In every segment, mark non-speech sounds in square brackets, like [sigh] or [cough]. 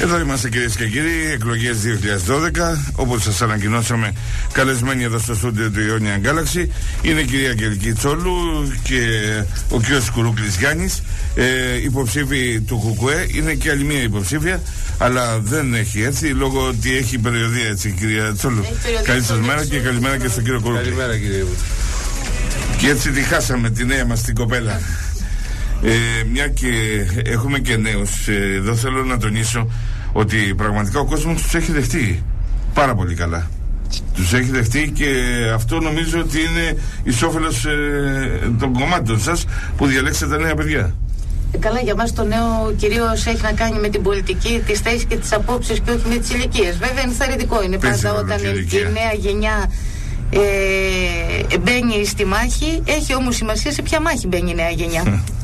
Εδώ είμαστε κυρίες και κύριοι, εκλογές 2012. Όπω σας ανακοινώσαμε, καλεσμένοι εδώ στο στούντιο του Ιόνια Γκάλαξη είναι η κυρία Αγγελική Τσόλου και ο κύριος Κουρούκλης Γιάννης. Ε, υποψήφοι του Κουκουέ. Είναι και άλλη μία υποψήφια, αλλά δεν έχει έρθει λόγω ότι έχει περιοδία έτσι, κυρία Τσόλου. Καλή σας μέρα και καλημέρα και στον κύριο Κουρούκλη. Καλημέρα, κύριε Και έτσι τη χάσαμε τη νέα μας την κοπέλα. Ε, μια και έχουμε και νέους ε, εδώ θέλω να τονίσω ότι πραγματικά ο κόσμος τους έχει δεχτεί πάρα πολύ καλά τους έχει δεχτεί και αυτό νομίζω ότι είναι ισόφελος ε, των κομμάτων σας που διαλέξετε τα νέα παιδιά Καλά, για μας το νέο κυρίως έχει να κάνει με την πολιτική, τις θέσεις και τις απόψεις και όχι με τις ηλικίες. Βέβαια, ενθαρρυντικό είναι πάντα όταν η νέα γενιά ε, μπαίνει στη μάχη. Έχει όμως σημασία σε ποια μάχη μπαίνει η νέα γενιά. [laughs]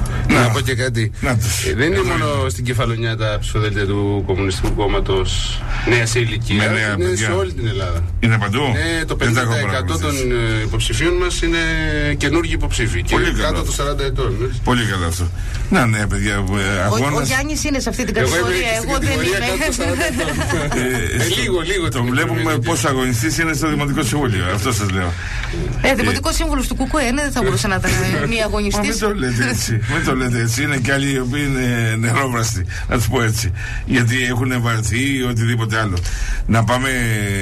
Να πω και κάτι. Ε, δεν είναι μόνο στην κεφαλονιά τα ψηφοδέλτια του Κομμουνιστικού Κόμματος νέα σε ηλικία. Είναι σε όλη την Ελλάδα. Είναι παντού. Ε, το 50% των ε, υποψηφίων μας είναι καινούργιοι υποψήφοι. Και κάτω των 40 ετών. Πολύ καλά αυτό. Να, ναι, παιδιά. Αγώνας... Ο, ο Γιάννης είναι σε αυτή την κατηγορία. Εγώ, δεν είμαι. [laughs] λίγο, λίγο. Το βλέπουμε πόσο αγωνιστής είναι στο Δημοτικό Συμβούλιο. Αυτό σας λέω. Ε, Δημοτικό Σύμβουλος του Κουκουέ, δεν θα μπορούσε να ήταν [laughs] μία αγωνιστή. Μην το λέτε έτσι το [laughs] λέτε έτσι. Είναι και άλλοι οι οποίοι είναι νερόβραστοι, να του πω έτσι. Γιατί έχουν βαρθεί ή οτιδήποτε άλλο. Να πάμε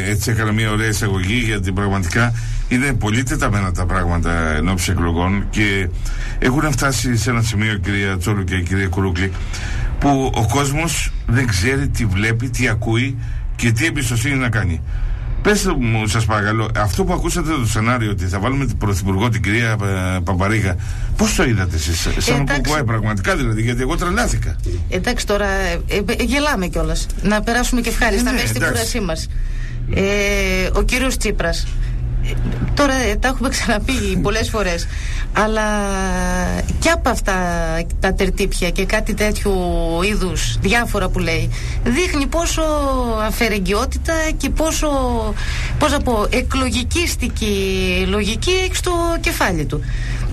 έτσι, έκανα μια ωραία εισαγωγή γιατί πραγματικά είναι πολύ τεταμένα τα πράγματα εν ώψη εκλογών και έχουν φτάσει σε ένα σημείο, κυρία Τσόλου και κυρία Κουρούκλη, που ο κόσμος δεν ξέρει τι βλέπει, τι ακούει και τι εμπιστοσύνη να κάνει. Πετε μου, σας παρακαλώ, αυτό που ακούσατε το σενάριο ότι θα βάλουμε την Πρωθυπουργό, την κυρία ε, Παπαρίγα, πώς το είδατε εσείς, σαν κουκουέ, πραγματικά δηλαδή, γιατί εγώ τρελάθηκα. Εντάξει, τώρα ε, ε, γελάμε κιόλας. Να περάσουμε και ευχάριστα ναι, μέσα στην κουρασή μας. Ε, ο κύριος Τσίπρας Τώρα ε, τα έχουμε ξαναπεί πολλές φορές αλλά και από αυτά τα τερτύπια και κάτι τέτοιου είδους διάφορα που λέει δείχνει πόσο αφαιρεγγιότητα και πόσο πώς να πω, εκλογικίστικη λογική έχει στο κεφάλι του.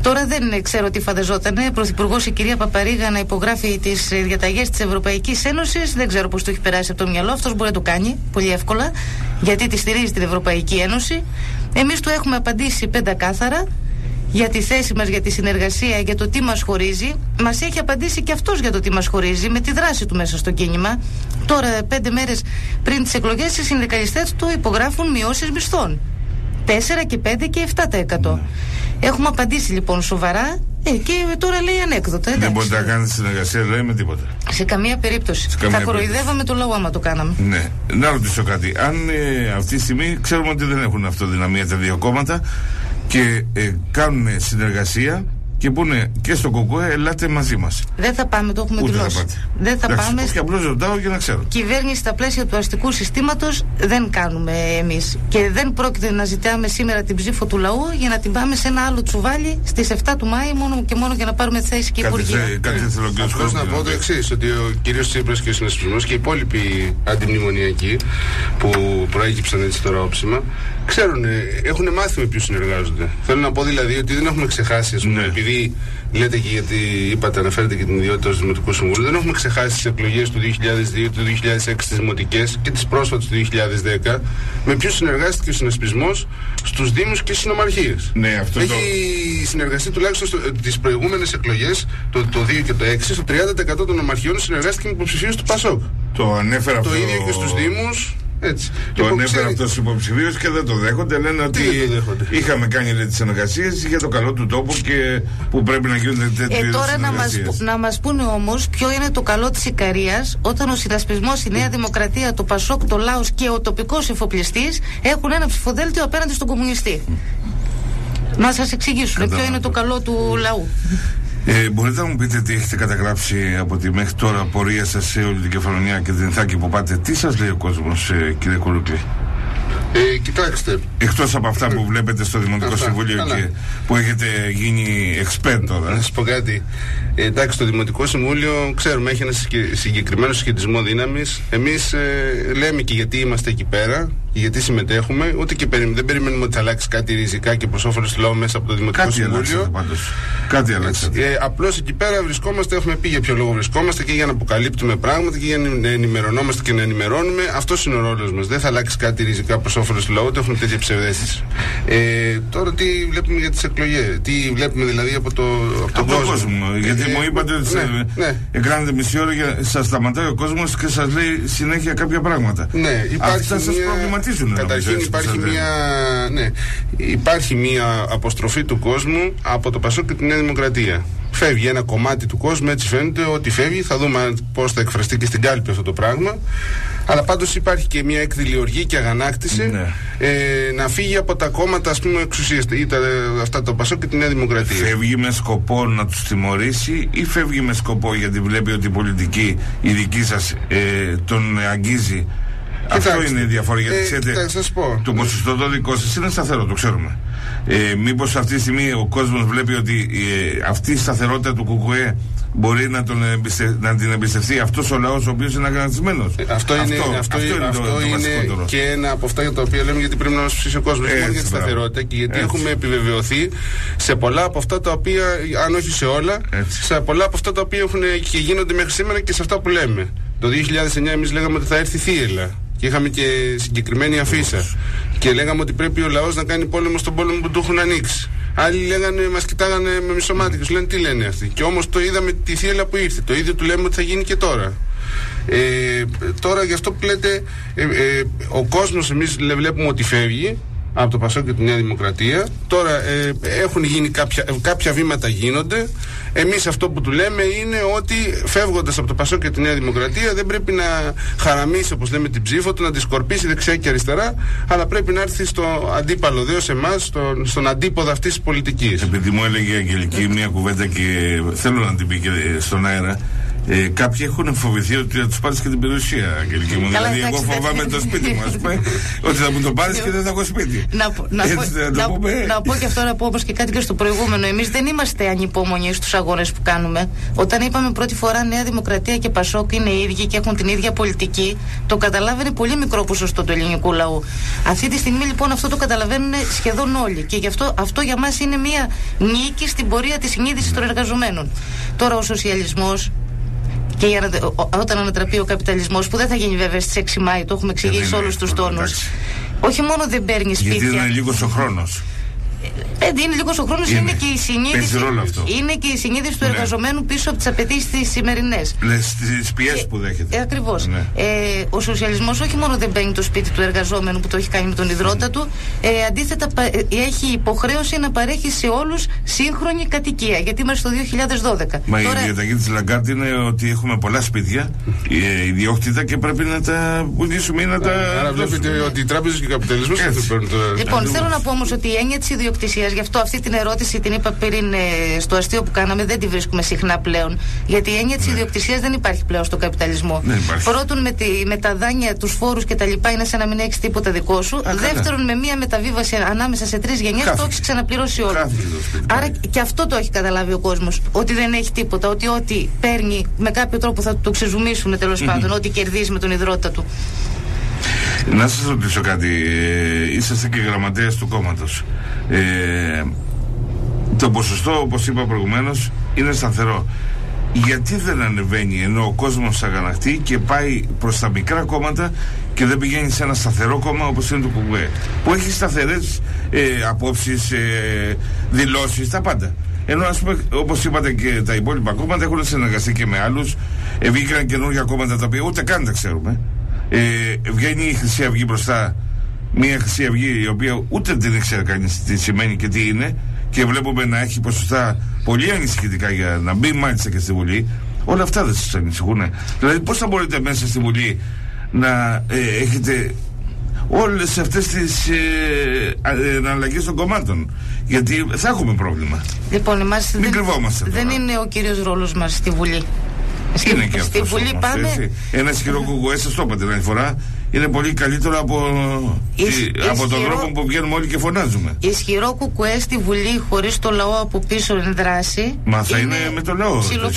Τώρα δεν ξέρω τι φανταζόταν. Πρωθυπουργός η κυρία Παπαρίγα να υπογράφει τις διαταγές της Ευρωπαϊκής Ένωσης. Δεν ξέρω πώς το έχει περάσει από το μυαλό. Αυτός μπορεί να το κάνει πολύ εύκολα. Γιατί τη στηρίζει την Ευρωπαϊκή Ένωση. Εμείς του έχουμε απαντήσει πεντακάθαρα για τη θέση μας, για τη συνεργασία, για το τι μας χωρίζει. Μας έχει απαντήσει και αυτός για το τι μας χωρίζει με τη δράση του μέσα στο κίνημα. Τώρα, πέντε μέρες πριν τις εκλογές, οι συνδικαλιστές του υπογράφουν μειώσεις μισθών. 4 και 5 και 7%. Έχουμε απαντήσει λοιπόν σοβαρά ε, και τώρα λέει ανέκδοτα. Δεν μπορείτε να κάνετε συνεργασία λέει με τίποτα. Σε καμία περίπτωση. Σε καμία θα κοροϊδεύαμε το λόγο άμα το κάναμε. Ναι. Να ρωτήσω κάτι. Αν ε, αυτή τη στιγμή ξέρουμε ότι δεν έχουν αυτοδυναμία τα δύο κόμματα και ε, κάνουν συνεργασία και πούνε και στο Κοκκουέ, ελάτε μαζί μας. Δεν θα πάμε, το έχουμε δηλώσει. Δεν θα πάμε. Και απλώς ρωτάω για να ξέρω. Κυβέρνηση στα πλαίσια του αστικού συστήματος δεν κάνουμε εμείς. Και δεν πρόκειται να ζητάμε σήμερα την ψήφο του λαού για να την πάμε σε ένα άλλο τσουβάλι στις 7 του Μάη μόνο και μόνο για να πάρουμε θέση και υπουργεία. Κάτι θέλω και να πω το εξής, ότι ο κύριος Τσίπρας και ο συνασπισμός και οι υπόλοιποι αντιμνημονιακοί που προέκυψαν έτσι τώρα όψιμα ξέρουν, έχουν μάθει με ποιους συνεργάζονται. Θέλω να πω δηλαδή ότι δεν έχουμε ξεχάσει, ας πούμε, ναι επειδή λέτε και γιατί είπατε, αναφέρετε και την ιδιότητα του Δημοτικού Συμβούλου, δεν έχουμε ξεχάσει τις εκλογές του 2002, του 2006, τις δημοτικές και τις πρόσφατες του 2010, με ποιους συνεργάστηκε ο συνασπισμός στους Δήμους και στι νομαρχίε. Ναι, αυτό Έχει το... συνεργαστεί τουλάχιστον τις προηγούμενες εκλογές, το, το 2 και το 6, στο 30% των νομαρχιών συνεργάστηκε με υποψηφίους του ΠΑΣΟΚ. Το ανέφερα αυτό. Το ίδιο και στους Δήμους. Έτσι. Το ανέφερα αυτός στου υποψηφίου και δεν το δέχονται. Λένε ότι είχαμε κάνει τις συνεργασίε για το καλό του τόπου και που πρέπει να γίνονται τέτοιες ε, Τώρα να μας να μας πούνε όμως ποιο είναι το καλό της Ικαρίας όταν ο συνασπισμός, η Νέα Δημοκρατία, το Πασόκ, το Λάος και ο τοπικός εφοπλιστής έχουν ένα ψηφοδέλτιο απέναντι στον κομμουνιστή. Να σας εξηγήσουν ποιο είναι το καλό του λαού. Ε, μπορείτε να μου πείτε τι έχετε καταγράψει από τη μέχρι τώρα πορεία σας σε όλη την Κεφαλονιά και την Ιθάκη που πάτε. Τι σας λέει ο κόσμος, ε, κύριε Κουρούκλη. Ε, κοιτάξτε. Εκτός από αυτά που βλέπετε στο Δημοτικό Συμβούλιο και που έχετε γίνει expert τώρα. Να σας πω κάτι. Ε, εντάξει, το Δημοτικό Συμβούλιο ξέρουμε έχει ένα συγκεκριμένο σχετισμό δύναμης. Εμείς ε, λέμε και γιατί είμαστε εκεί πέρα γιατί συμμετέχουμε, ούτε και δεν περιμένουμε ότι θα αλλάξει κάτι ριζικά και προς όφελος του λαού μέσα από το Δημοτικό κάτι Συμβούλιο. Κάτι άλλαξε. Ε, Απλώς εκεί πέρα βρισκόμαστε, έχουμε πει για ποιο λόγο βρισκόμαστε και για να αποκαλύπτουμε πράγματα και για να ενημερωνόμαστε και να ενημερώνουμε. Αυτός είναι ο ρόλος μας. Δεν θα αλλάξει κάτι ριζικά προς όφελος του λαού, ούτε έχουμε τέτοια ψευδέστηση. Ε, τώρα τι βλέπουμε για τις εκλογές, τι βλέπουμε δηλαδή από, το, από τον κόσμο. κόσμο. Γιατί ε, μου είπατε ότι ναι, ναι. εκράνετε μισή ώρα και σας σταματάει ο κόσμος και σας λέει συνέχεια κάποια πράγματα. Ναι, υπάρχει Αυτά σας προβληματίζουν. Καταρχήν υπάρχει μια, ναι, υπάρχει μια αποστροφή του κόσμου από το Πασό και τη Νέα Δημοκρατία. Φεύγει ένα κομμάτι του κόσμου, έτσι φαίνεται ότι φεύγει. Θα δούμε πώς θα εκφραστεί και στην κάλπη αυτό το πράγμα. Αλλά πάντως υπάρχει και μια εκδηλιοργή και αγανάκτηση ναι. ε, να φύγει από τα κόμματα ας πούμε εξουσίας. Είτε αυτά το Πασό και τη Νέα Δημοκρατία. Φεύγει με σκοπό να τους τιμωρήσει ή φεύγει με σκοπό γιατί βλέπει ότι η πολιτική η δική σας ε, τον αγγίζει αυτό είναι η διαφορά. Γιατί ε, ξέρετε, σας πω. το ποσοστό το δικό σας είναι σταθερό, το ξέρουμε. Ε, Μήπως αυτή τη στιγμή ο κόσμος βλέπει ότι ε, αυτή η σταθερότητα του ΚΚΕ μπορεί να, τον να την εμπιστευτεί αυτός ο λαός ο οποίος είναι αγανακτισμένο. Ε, αυτό, είναι, αυτό, αυτό, είναι, αυτό το, είναι και ένα από αυτά για τα οποία λέμε γιατί πρέπει να μας ψήσει ο κόσμος. μόνο για τη σταθερότητα και γιατί Έτσι. έχουμε επιβεβαιωθεί σε πολλά από αυτά τα οποία, αν όχι σε όλα, Έτσι. σε πολλά από αυτά τα οποία έχουν και γίνονται μέχρι σήμερα και σε αυτά που λέμε. Το 2009 εμείς λέγαμε ότι θα έρθει θύελα και είχαμε και συγκεκριμένη αφίσα. Και λέγαμε ότι πρέπει ο λαός να κάνει πόλεμο στον πόλεμο που του έχουν ανοίξει. Άλλοι λέγανε, μας κοιτάγανε με μισομάτια και λένε τι λένε αυτοί. Και όμως το είδαμε τη θύελα που ήρθε. Το ίδιο του λέμε ότι θα γίνει και τώρα. Ε, τώρα γι' αυτό που λέτε, ε, ε, ο κόσμος εμείς βλέπουμε ότι φεύγει από το Πασό και τη Νέα Δημοκρατία. Τώρα ε, έχουν γίνει κάποια, κάποια βήματα γίνονται. Εμείς αυτό που του λέμε είναι ότι φεύγοντας από το Πασό και τη Νέα Δημοκρατία δεν πρέπει να χαραμίσει όπως λέμε την ψήφο του, να τη σκορπίσει δεξιά και αριστερά, αλλά πρέπει να έρθει στο αντίπαλο δέος σε εμάς, στον, στον αντίποδο αυτής της πολιτικής. Επειδή μου έλεγε η Αγγελική μια κουβέντα και θέλω να την πει και στον αέρα, ε, κάποιοι έχουν φοβηθεί ότι θα τους πάρεις και την περιουσία, Αγγελική μου. δηλαδή, εγώ φοβάμαι το σπίτι μου, ας πούμε, ότι θα μου το πάρεις και δεν θα έχω σπίτι. Να, να, πω, να, πω και αυτό να πω όπως και κάτι και στο προηγούμενο. Εμείς δεν είμαστε ανυπόμονοι στους αγώνες που κάνουμε. Όταν είπαμε πρώτη φορά Νέα Δημοκρατία και Πασόκ είναι οι ίδιοι και έχουν την ίδια πολιτική, το καταλάβαινε πολύ μικρό ποσοστό του ελληνικού λαού. Αυτή τη στιγμή λοιπόν αυτό το καταλαβαίνουν σχεδόν όλοι. Και γι' αυτό αυτό για μας είναι μια νίκη στην πορεία της συνείδησης των εργαζομένων. Τώρα ο σοσιαλισμός και για να, όταν ανατραπεί ο καπιταλισμός, που δεν θα γίνει βέβαια στις 6 Μάη, το έχουμε εξηγήσει όλους τους τόνους. Όχι μόνο δεν παίρνει σπίτια. Γιατί είναι λίγος ο χρόνος. Ε, είναι λίγος ο χρόνος, είναι. είναι. και η συνείδηση. Είναι και η συνείδηση του ναι. εργαζομένου πίσω από τις απαιτήσεις της σημερινές. Τι πιέσεις που δέχεται. Ε, Ακριβώς. Ναι. Ε, ο σοσιαλισμός όχι μόνο δεν παίρνει το σπίτι του εργαζόμενου που το έχει κάνει με τον υδρότα του, ε, αντίθετα ε, έχει υποχρέωση να παρέχει σε όλους σύγχρονη κατοικία. Γιατί είμαστε στο 2012. Μα Τώρα... η διαταγή της Λαγκάρντ είναι ότι έχουμε πολλά σπίτια ε, ιδιόκτητα και πρέπει να τα πουλήσουμε ή να τα. Άρα βλέπετε ότι οι τράπεζες και ο καπιταλισμός δεν παίρνουν το. Λοιπόν, θέλω να πω όμως ότι η έννοια της ιδιοκτησίας, γι' αυτό αυτή την ερώτηση την είπα πριν ε, στο αστείο που κάναμε, δεν τη βρίσκουμε συχνά πλέον. Γιατί η έννοια της ναι. ιδιοκτησίας δεν υπάρχει πλέον στον καπιταλισμό. Πρώτον, με, τη, με τα δάνεια, τους φόρους κτλ. είναι σαν να μην έχεις τίποτα δικό σου. Α, Δεύτερον, με μία μεταβίβαση ανάμεσα σε τρεις γενιές το έχεις ξαναπληρώσει όλο. Άρα και αυτό το έχει καταλάβει ο κόσμος. Ότι δεν έχει τίποτα. Ότι ό,τι παίρνει με κάποιο τρόπο θα το ξεζουμίσουν τέλος πάντων. Ό,τι κερδίζει με τον υδρότα του. Να σας ρωτήσω κάτι. Ε, είσαστε και γραμματέας του κόμματος. Ε, το ποσοστό, όπως είπα προηγουμένως, είναι σταθερό. Γιατί δεν ανεβαίνει ενώ ο κόσμος αγανακτεί και πάει προς τα μικρά κόμματα και δεν πηγαίνει σε ένα σταθερό κόμμα όπως είναι το ΚΚΕ, που έχει σταθερές ε, απόψεις, ε, δηλώσεις, τα πάντα. Ενώ ας πούμε, όπως είπατε και τα υπόλοιπα κόμματα έχουν συνεργαστεί και με άλλους, ε, βγήκαν καινούργια κόμματα τα οποία ούτε καν τα ξέρουμε ε, βγαίνει η Χρυσή Αυγή μπροστά. Μια Χρυσή Αυγή η οποία ούτε δεν ήξερε κανείς τι σημαίνει και τι είναι. Και βλέπουμε να έχει ποσοστά πολύ ανησυχητικά για να μπει μάλιστα και στη Βουλή. Όλα αυτά δεν σας ανησυχούν δηλαδή πώς θα μπορείτε μέσα στη Βουλή να ε, έχετε όλες αυτές τις ε, ε, των κομμάτων; Γιατί θα έχουμε πρόβλημα. Λοιπόν εμάς Μην δεν, κρυβόμαστε δεν είναι ο κύριος ρόλος μας στη Βουλή είναι και αυτός. Στη Βουλή πάμε. Ένας ισχυρό κουκουέ, σας το είπατε την άλλη φορά, είναι πολύ καλύτερο από, από τον τρόπο που βγαίνουμε όλοι και φωνάζουμε. Ισχυρό κουκουέ στη Βουλή χωρίς το λαό από πίσω εν δράση. Μα θα είναι, με το λαό. Το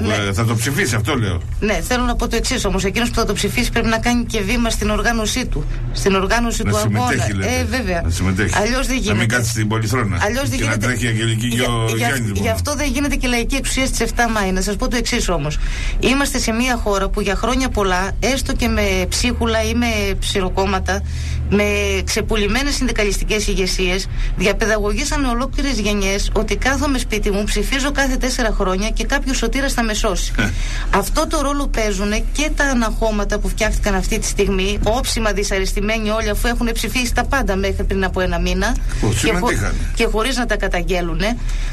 ναι. Θα το ψηφίσει, αυτό λέω. Ναι, θέλω να πω το εξής όμως. Εκείνος που θα το ψηφίσει πρέπει να κάνει και βήμα στην οργάνωσή του. Στην οργάνωση να του αγώνα. Ε, βέβαια. Να συμμετέχει. Αλλιώς δεν γίνεται. Να μην κάτσει στην πολυθρόνα. Αλλιώς δεν γίνεται. Να τρέχει η Αγγελική για, για, Γι' αυτό δεν γίνεται και λαϊκή εξουσία στις 7 Μάη. Να σας πω το εξής όμως. Είμαστε σε μια χώρα που για χρόνια πολλά, έστω και με ψίχουλα ή με ψηροκόμματα, με ξεπουλημένες συνδικαλιστικές ηγεσίες, διαπαιδαγωγήσαν ολόκληρες γενιές ότι κάθομαι σπίτι μου, ψηφίζω κάθε τέσσερα χρόνια και κάποιος σωτήρας θα με σώσει. Ε. Αυτό το ρόλο παίζουν και τα αναχώματα που φτιάχτηκαν αυτή τη στιγμή, όψιμα δυσαρεστημένοι όλοι, αφού έχουν ψηφίσει τα πάντα μέχρι πριν από ένα μήνα. και, χω, και χωρίς να τα καταγγέλουν,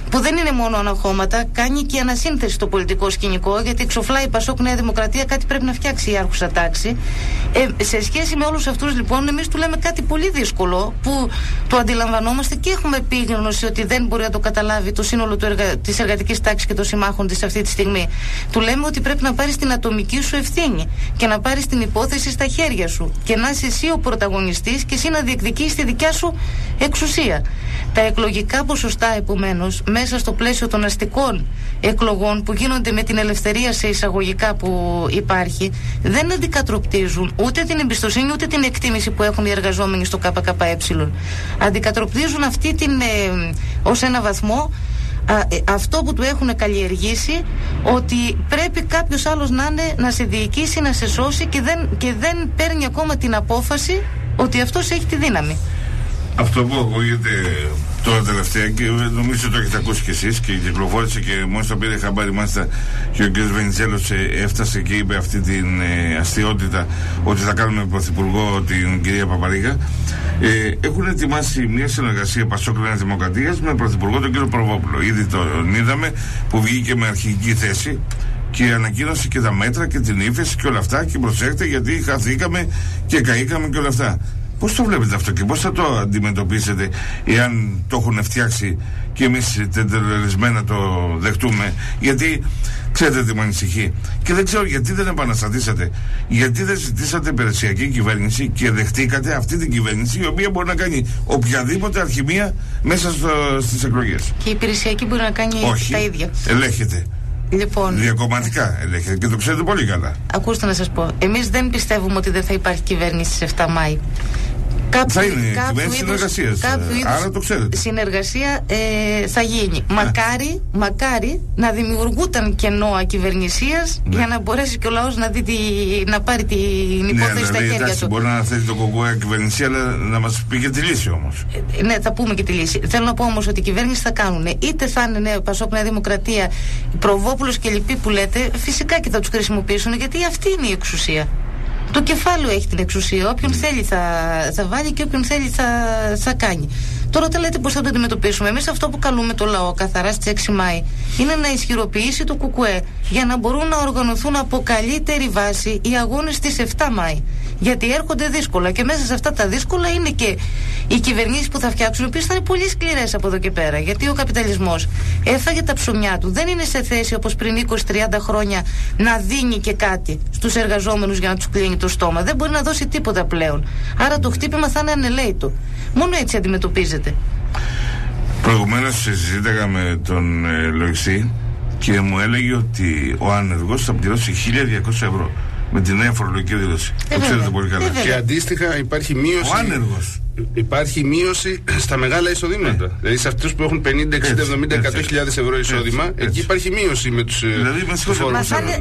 που δεν είναι μόνο αναχώματα, κάνει και ανασύνθεση στο πολιτικό σκηνικό, γιατί ξοφλάει η Πασόκ Νέα Δημοκρατία, κάτι πρέπει να φτιάξει η άρχουσα τάξη. Ε, σε σχέση με όλους αυτούς, λοιπόν, εμείς του λέμε κάτι πολύ δύσκολο που το αντιλαμβανόμαστε και έχουμε επίγνωση ότι δεν μπορεί να το καταλάβει το σύνολο εργα... της εργατικής τάξης και των συμμάχων της αυτή τη στιγμή. Του λέμε ότι πρέπει να πάρεις την ατομική σου ευθύνη και να πάρεις την υπόθεση στα χέρια σου και να είσαι εσύ ο πρωταγωνιστής και εσύ να διεκδικήσει τη δικιά σου εξουσία. Τα εκλογικά ποσοστά, επομένως, μέσα στο πλαίσιο των αστικών εκλογών που γίνονται με την ελευθερία σε εισαγωγικά που υπάρχει, δεν αντικατροπτίζουν ούτε την εμπιστοσύνη ούτε την εκτίμηση που έχουν οι εργαζόμενοι στο ΚΚΕ. Αντικατροπτίζουν αυτή την, ε, ως ένα βαθμό ε, αυτό που του έχουν καλλιεργήσει ότι πρέπει κάποιος άλλος να, είναι, να σε διοικήσει, να σε σώσει και δεν, και δεν παίρνει ακόμα την απόφαση ότι αυτός έχει τη δύναμη. Αυτό που ακούγεται τώρα τελευταία και νομίζω το έχετε ακούσει κι εσείς και κυκλοφόρησε και μόλις το πήρε χαμπάρι μάλιστα και ο κ. Βενιζέλος ε, έφτασε και είπε αυτή την ε, αστείωτητα ότι θα κάνουμε πρωθυπουργό την κυρία Παπαρίγα ε, έχουν ετοιμάσει μια συνεργασία Πασόκρινα Δημοκρατίας με πρωθυπουργό τον κ. Προβόπουλο ήδη τον είδαμε που βγήκε με αρχική θέση και ανακοίνωσε και τα μέτρα και την ύφεση και όλα αυτά και προσέχετε γιατί χαθήκαμε και καήκαμε και όλα αυτά Πώς το βλέπετε αυτό και πώς θα το αντιμετωπίσετε, εάν το έχουν φτιάξει και εμείς τεντελεσμένα το δεχτούμε, Γιατί ξέρετε τι με ανησυχεί. Και δεν ξέρω γιατί δεν επαναστατήσατε. Γιατί δεν ζητήσατε υπηρεσιακή κυβέρνηση και δεχτήκατε αυτή την κυβέρνηση η οποία μπορεί να κάνει οποιαδήποτε αρχημία μέσα στις εκλογές. Και η υπηρεσιακή μπορεί να κάνει Όχι, τα ίδια. Ελέγχεται. Λοιπόν, Διακομματικά ελέγχεται και το ξέρετε πολύ καλά. Ακούστε να σας πω. Εμείς δεν πιστεύουμε ότι δεν θα υπάρχει κυβέρνηση στις 7 Μάη. Κάποιο, θα είναι κυβέρνηση συνεργασίας. Άρα το ξέρετε. Συνεργασία ε, θα γίνει. Ναι. Μακάρι, μακάρι να δημιουργούταν κενό κυβερνησία ναι. για να μπορέσει και ο λαός να, να πάρει την ναι, υπόθεση ναι, στα χέρια εντάξει, του. Μπορεί να θέτει το κοκκόα κυβερνησία, αλλά να μας πει και τη λύση όμως. Ε, ναι, θα πούμε και τη λύση. Θέλω να πω όμως ότι η κυβέρνηση θα κάνουν είτε θα είναι νέο Πασόκ Νέα Δημοκρατία, Προβόπουλος και λοιποί που λέτε, φυσικά και θα τους χρησιμοποιήσουν γιατί αυτή είναι η εξουσία. Το κεφάλαιο έχει την εξουσία. Όποιον θέλει θα, θα βάλει και όποιον θέλει θα, θα κάνει. Τώρα τα λέτε πώς θα το αντιμετωπίσουμε; Εμείς αυτό που καλούμε το λαό καθαρά στις 6 Μάη είναι να ισχυροποιήσει το ΚΚΕ για να μπορούν να οργανωθούν από καλύτερη βάση οι αγώνες στις 7 Μάη. Γιατί έρχονται δύσκολα και μέσα σε αυτά τα δύσκολα είναι και οι κυβερνήσεις που θα φτιάξουν, οι οποίες θα είναι πολύ σκληρές από εδώ και πέρα. Γιατί ο καπιταλισμός έφαγε τα ψωμιά του. Δεν είναι σε θέση όπως πριν 20-30 χρόνια να δίνει και κάτι στους εργαζόμενους για να τους κλείνει το στόμα. Δεν μπορεί να δώσει τίποτα πλέον. Άρα το χτύπημα θα είναι ανελαίτο. Μόνο έτσι αντιμετωπίζεται. Προηγουμένως συζήταγα με τον ε, και μου έλεγε ότι ο άνεργος θα πληρώσει 1200 ευρώ με την νέα φορολογική δήλωση. Ε, το ξέρετε πολύ καλά. Ε, και αντίστοιχα υπάρχει μείωση. Ο άνεργος. Υπάρχει μείωση στα μεγάλα εισοδήματα. Ναι. Δηλαδή σε αυτούς που έχουν 50, 60, 70, 100 ευρώ εισόδημα, έτσι, εκεί υπάρχει μείωση με τους ε, δηλαδή,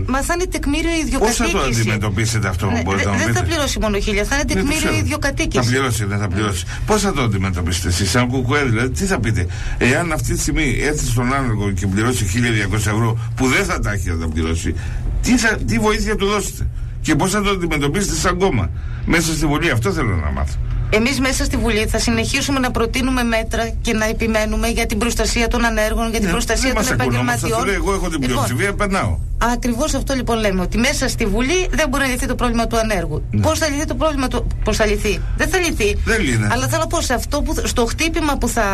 Μας θα είναι τεκμήριο ιδιοκατοίκηση. Πώς θα το αντιμετωπίσετε αυτό, ναι, μπορείτε να Δεν θα πληρώσει μόνο χίλια, θα είναι τεκμήριο ιδιοκατοίκηση. Θα πληρώσει, δεν θα πληρώσει. Πώς θα το αντιμετωπίσετε εσείς, σαν κουκουέ, δηλαδή, τι θα πείτε. Εάν αυτή τη στιγμή έρθει στον άνεργο και πληρώσει 1200 ευρώ, που δεν θα τα έχει να τα πληρώσει, τι, θα, τι βοήθεια του δώσετε; Και πώς θα το αντιμετωπίσετε σαν κόμμα; Μέσα στη Βουλή, αυτό θέλω να μάθω. Εμείς μέσα στη Βουλή θα συνεχίσουμε να προτείνουμε μέτρα και να επιμένουμε για την προστασία των ανέργων, για την ναι, προστασία των επαγγελματιών. Εγώ έχω την πλειοψηφία, λοιπόν, περνάω. Ακριβώς αυτό λοιπόν λέμε. Ότι μέσα στη Βουλή δεν μπορεί να λυθεί το πρόβλημα του ανέργου. Ναι. Πώς θα λυθεί το πρόβλημα του. Πώς θα λυθεί; Δεν θα λυθεί. Δεν λύνε. Αλλά θέλω να πω σε αυτό που, στο χτύπημα που θα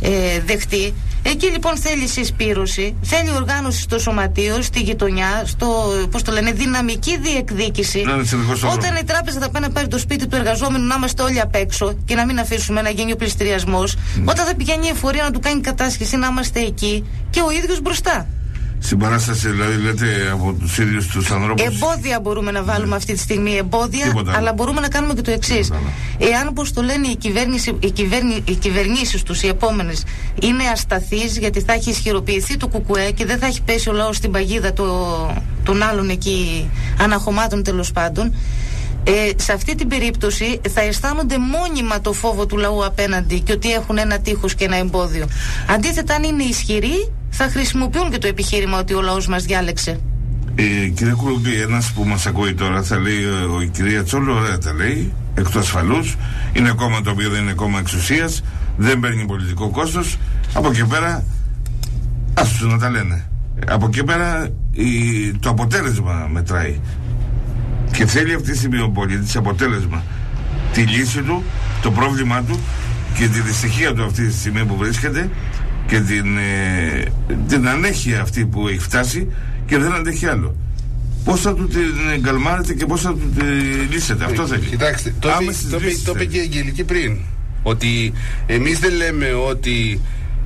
ε, δεχτεί, Εκεί λοιπόν θέλει συσπήρωση, θέλει οργάνωση στο σωματείο, στη γειτονιά, στο πώς το λένε, δυναμική διεκδίκηση. Όταν η τράπεζα θα πάει να πάρει το σπίτι του εργαζόμενου, να είμαστε όλοι απ' έξω και να μην αφήσουμε ένα γένιο πληστηριασμός. Όταν θα πηγαίνει η εφορία να του κάνει κατάσχεση, να είμαστε εκεί και ο ίδιος μπροστά. Συμπαράσταση δηλαδή λέτε από τους ίδιους τους ανθρώπου. Εμπόδια μπορούμε να βάλουμε ναι. αυτή τη στιγμή. Εμπόδια, αλλά μπορούμε να κάνουμε και το εξής. Εάν, όπως το λένε οι, κυβέρνηση, οι, κυβέρνη, οι κυβερνήσεις τους, οι επόμενες, είναι ασταθείς, γιατί θα έχει ισχυροποιηθεί το κουκουέ και δεν θα έχει πέσει ο λαός στην παγίδα το, των άλλων εκεί αναχωμάτων τέλος πάντων. Ε, σε αυτή την περίπτωση θα αισθάνονται μόνιμα το φόβο του λαού απέναντι και ότι έχουν ένα τείχος και ένα εμπόδιο. Αντίθετα, αν είναι ισχυροί, θα χρησιμοποιούν και το επιχείρημα ότι ο λαός μας διάλεξε. Ε, κύριε Κουρουμπή, ένας που μας ακούει τώρα θα λέει: ο, Η κυρία Τσόλο, ωραία τα λέει, εκ του ασφαλούς. Είναι κόμμα το οποίο δεν είναι κόμμα εξουσίας, δεν παίρνει πολιτικό κόστος. Από εκεί πέρα, άστο να τα λένε. Από εκεί πέρα η, το αποτέλεσμα μετράει. Και θέλει αυτή τη στιγμή ο πολίτης αποτέλεσμα τη λύση του, το πρόβλημά του και τη δυστυχία του αυτή τη στιγμή που βρίσκεται και την, ε, την ανέχεια αυτή που έχει φτάσει και δεν αντέχει άλλο. Πώς θα του την εγκαλμάρετε και πώς θα του την λύσετε; Αυτό θέλει. Κοιτάξτε, το, το, είπε και η Αγγελική πριν. Ότι εμείς δεν λέμε ότι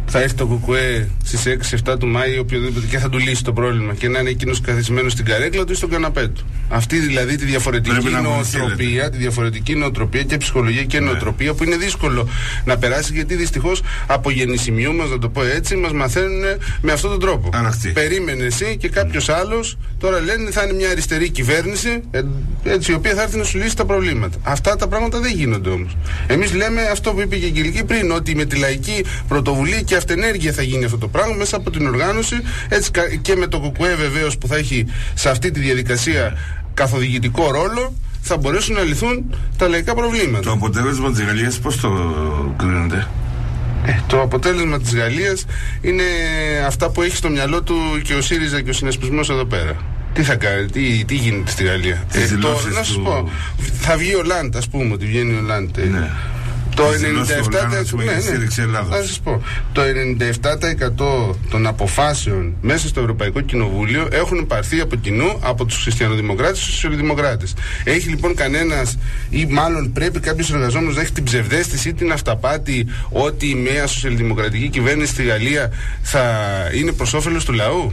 θα έρθει το κουκουέ στις 6-7 του Μάη οποιοδήποτε και θα του λύσει το πρόβλημα και να είναι εκείνος καθισμένος στην καρέκλα του ή στον καναπέ του. Αυτή δηλαδή τη διαφορετική νοοτροπία, τη διαφορετική νοοτροπία και ψυχολογία και ναι. νοοτροπία που είναι δύσκολο να περάσει γιατί δυστυχώς από γεννησιμιού μας, να το πω έτσι, μας μαθαίνουν με αυτόν τον τρόπο. Αναχτή. Περίμενε εσύ και κάποιος άλλος τώρα λένε θα είναι μια αριστερή κυβέρνηση ε, έτσι, η οποία θα έρθει να σου λύσει τα προβλήματα. Αυτά τα πράγματα δεν γίνονται όμως. Εμείς λέμε αυτό που είπε και η Αγγελική πριν, ότι με τη λαϊκή πρωτοβουλία και αυτενέργεια θα γίνει αυτό το πράγμα μέσα από την οργάνωση έτσι και με το ΚΚΕ βεβαίως που θα έχει σε αυτή τη διαδικασία καθοδηγητικό ρόλο θα μπορέσουν να λυθούν τα λαϊκά προβλήματα. Το αποτέλεσμα της Γαλλίας πώς το κρίνετε; Ε, το αποτέλεσμα της Γαλλίας είναι αυτά που έχει στο μυαλό του και ο ΣΥΡΙΖΑ και ο συνασπισμός εδώ πέρα. Τι θα κάνει, τι, τι γίνεται στη Γαλλία; Ε, το, να σου πω, θα βγει ο Λάντ, ας πούμε, ότι βγαίνει ο Λάντ. Ε. Ναι. Το 97%, ναι, ναι. σας πω, το 97% των αποφάσεων μέσα στο Ευρωπαϊκό Κοινοβούλιο έχουν πάρθει από κοινού από τους χριστιανοδημοκράτες και του σοσιαλδημοκράτες. Έχει λοιπόν κανένας, ή μάλλον πρέπει κάποιος εργαζόμενος να έχει την ψευδέστηση ή την αυταπάτη ότι μια σοσιαλδημοκρατική κυβέρνηση στη Γαλλία θα είναι προς όφελος του λαού;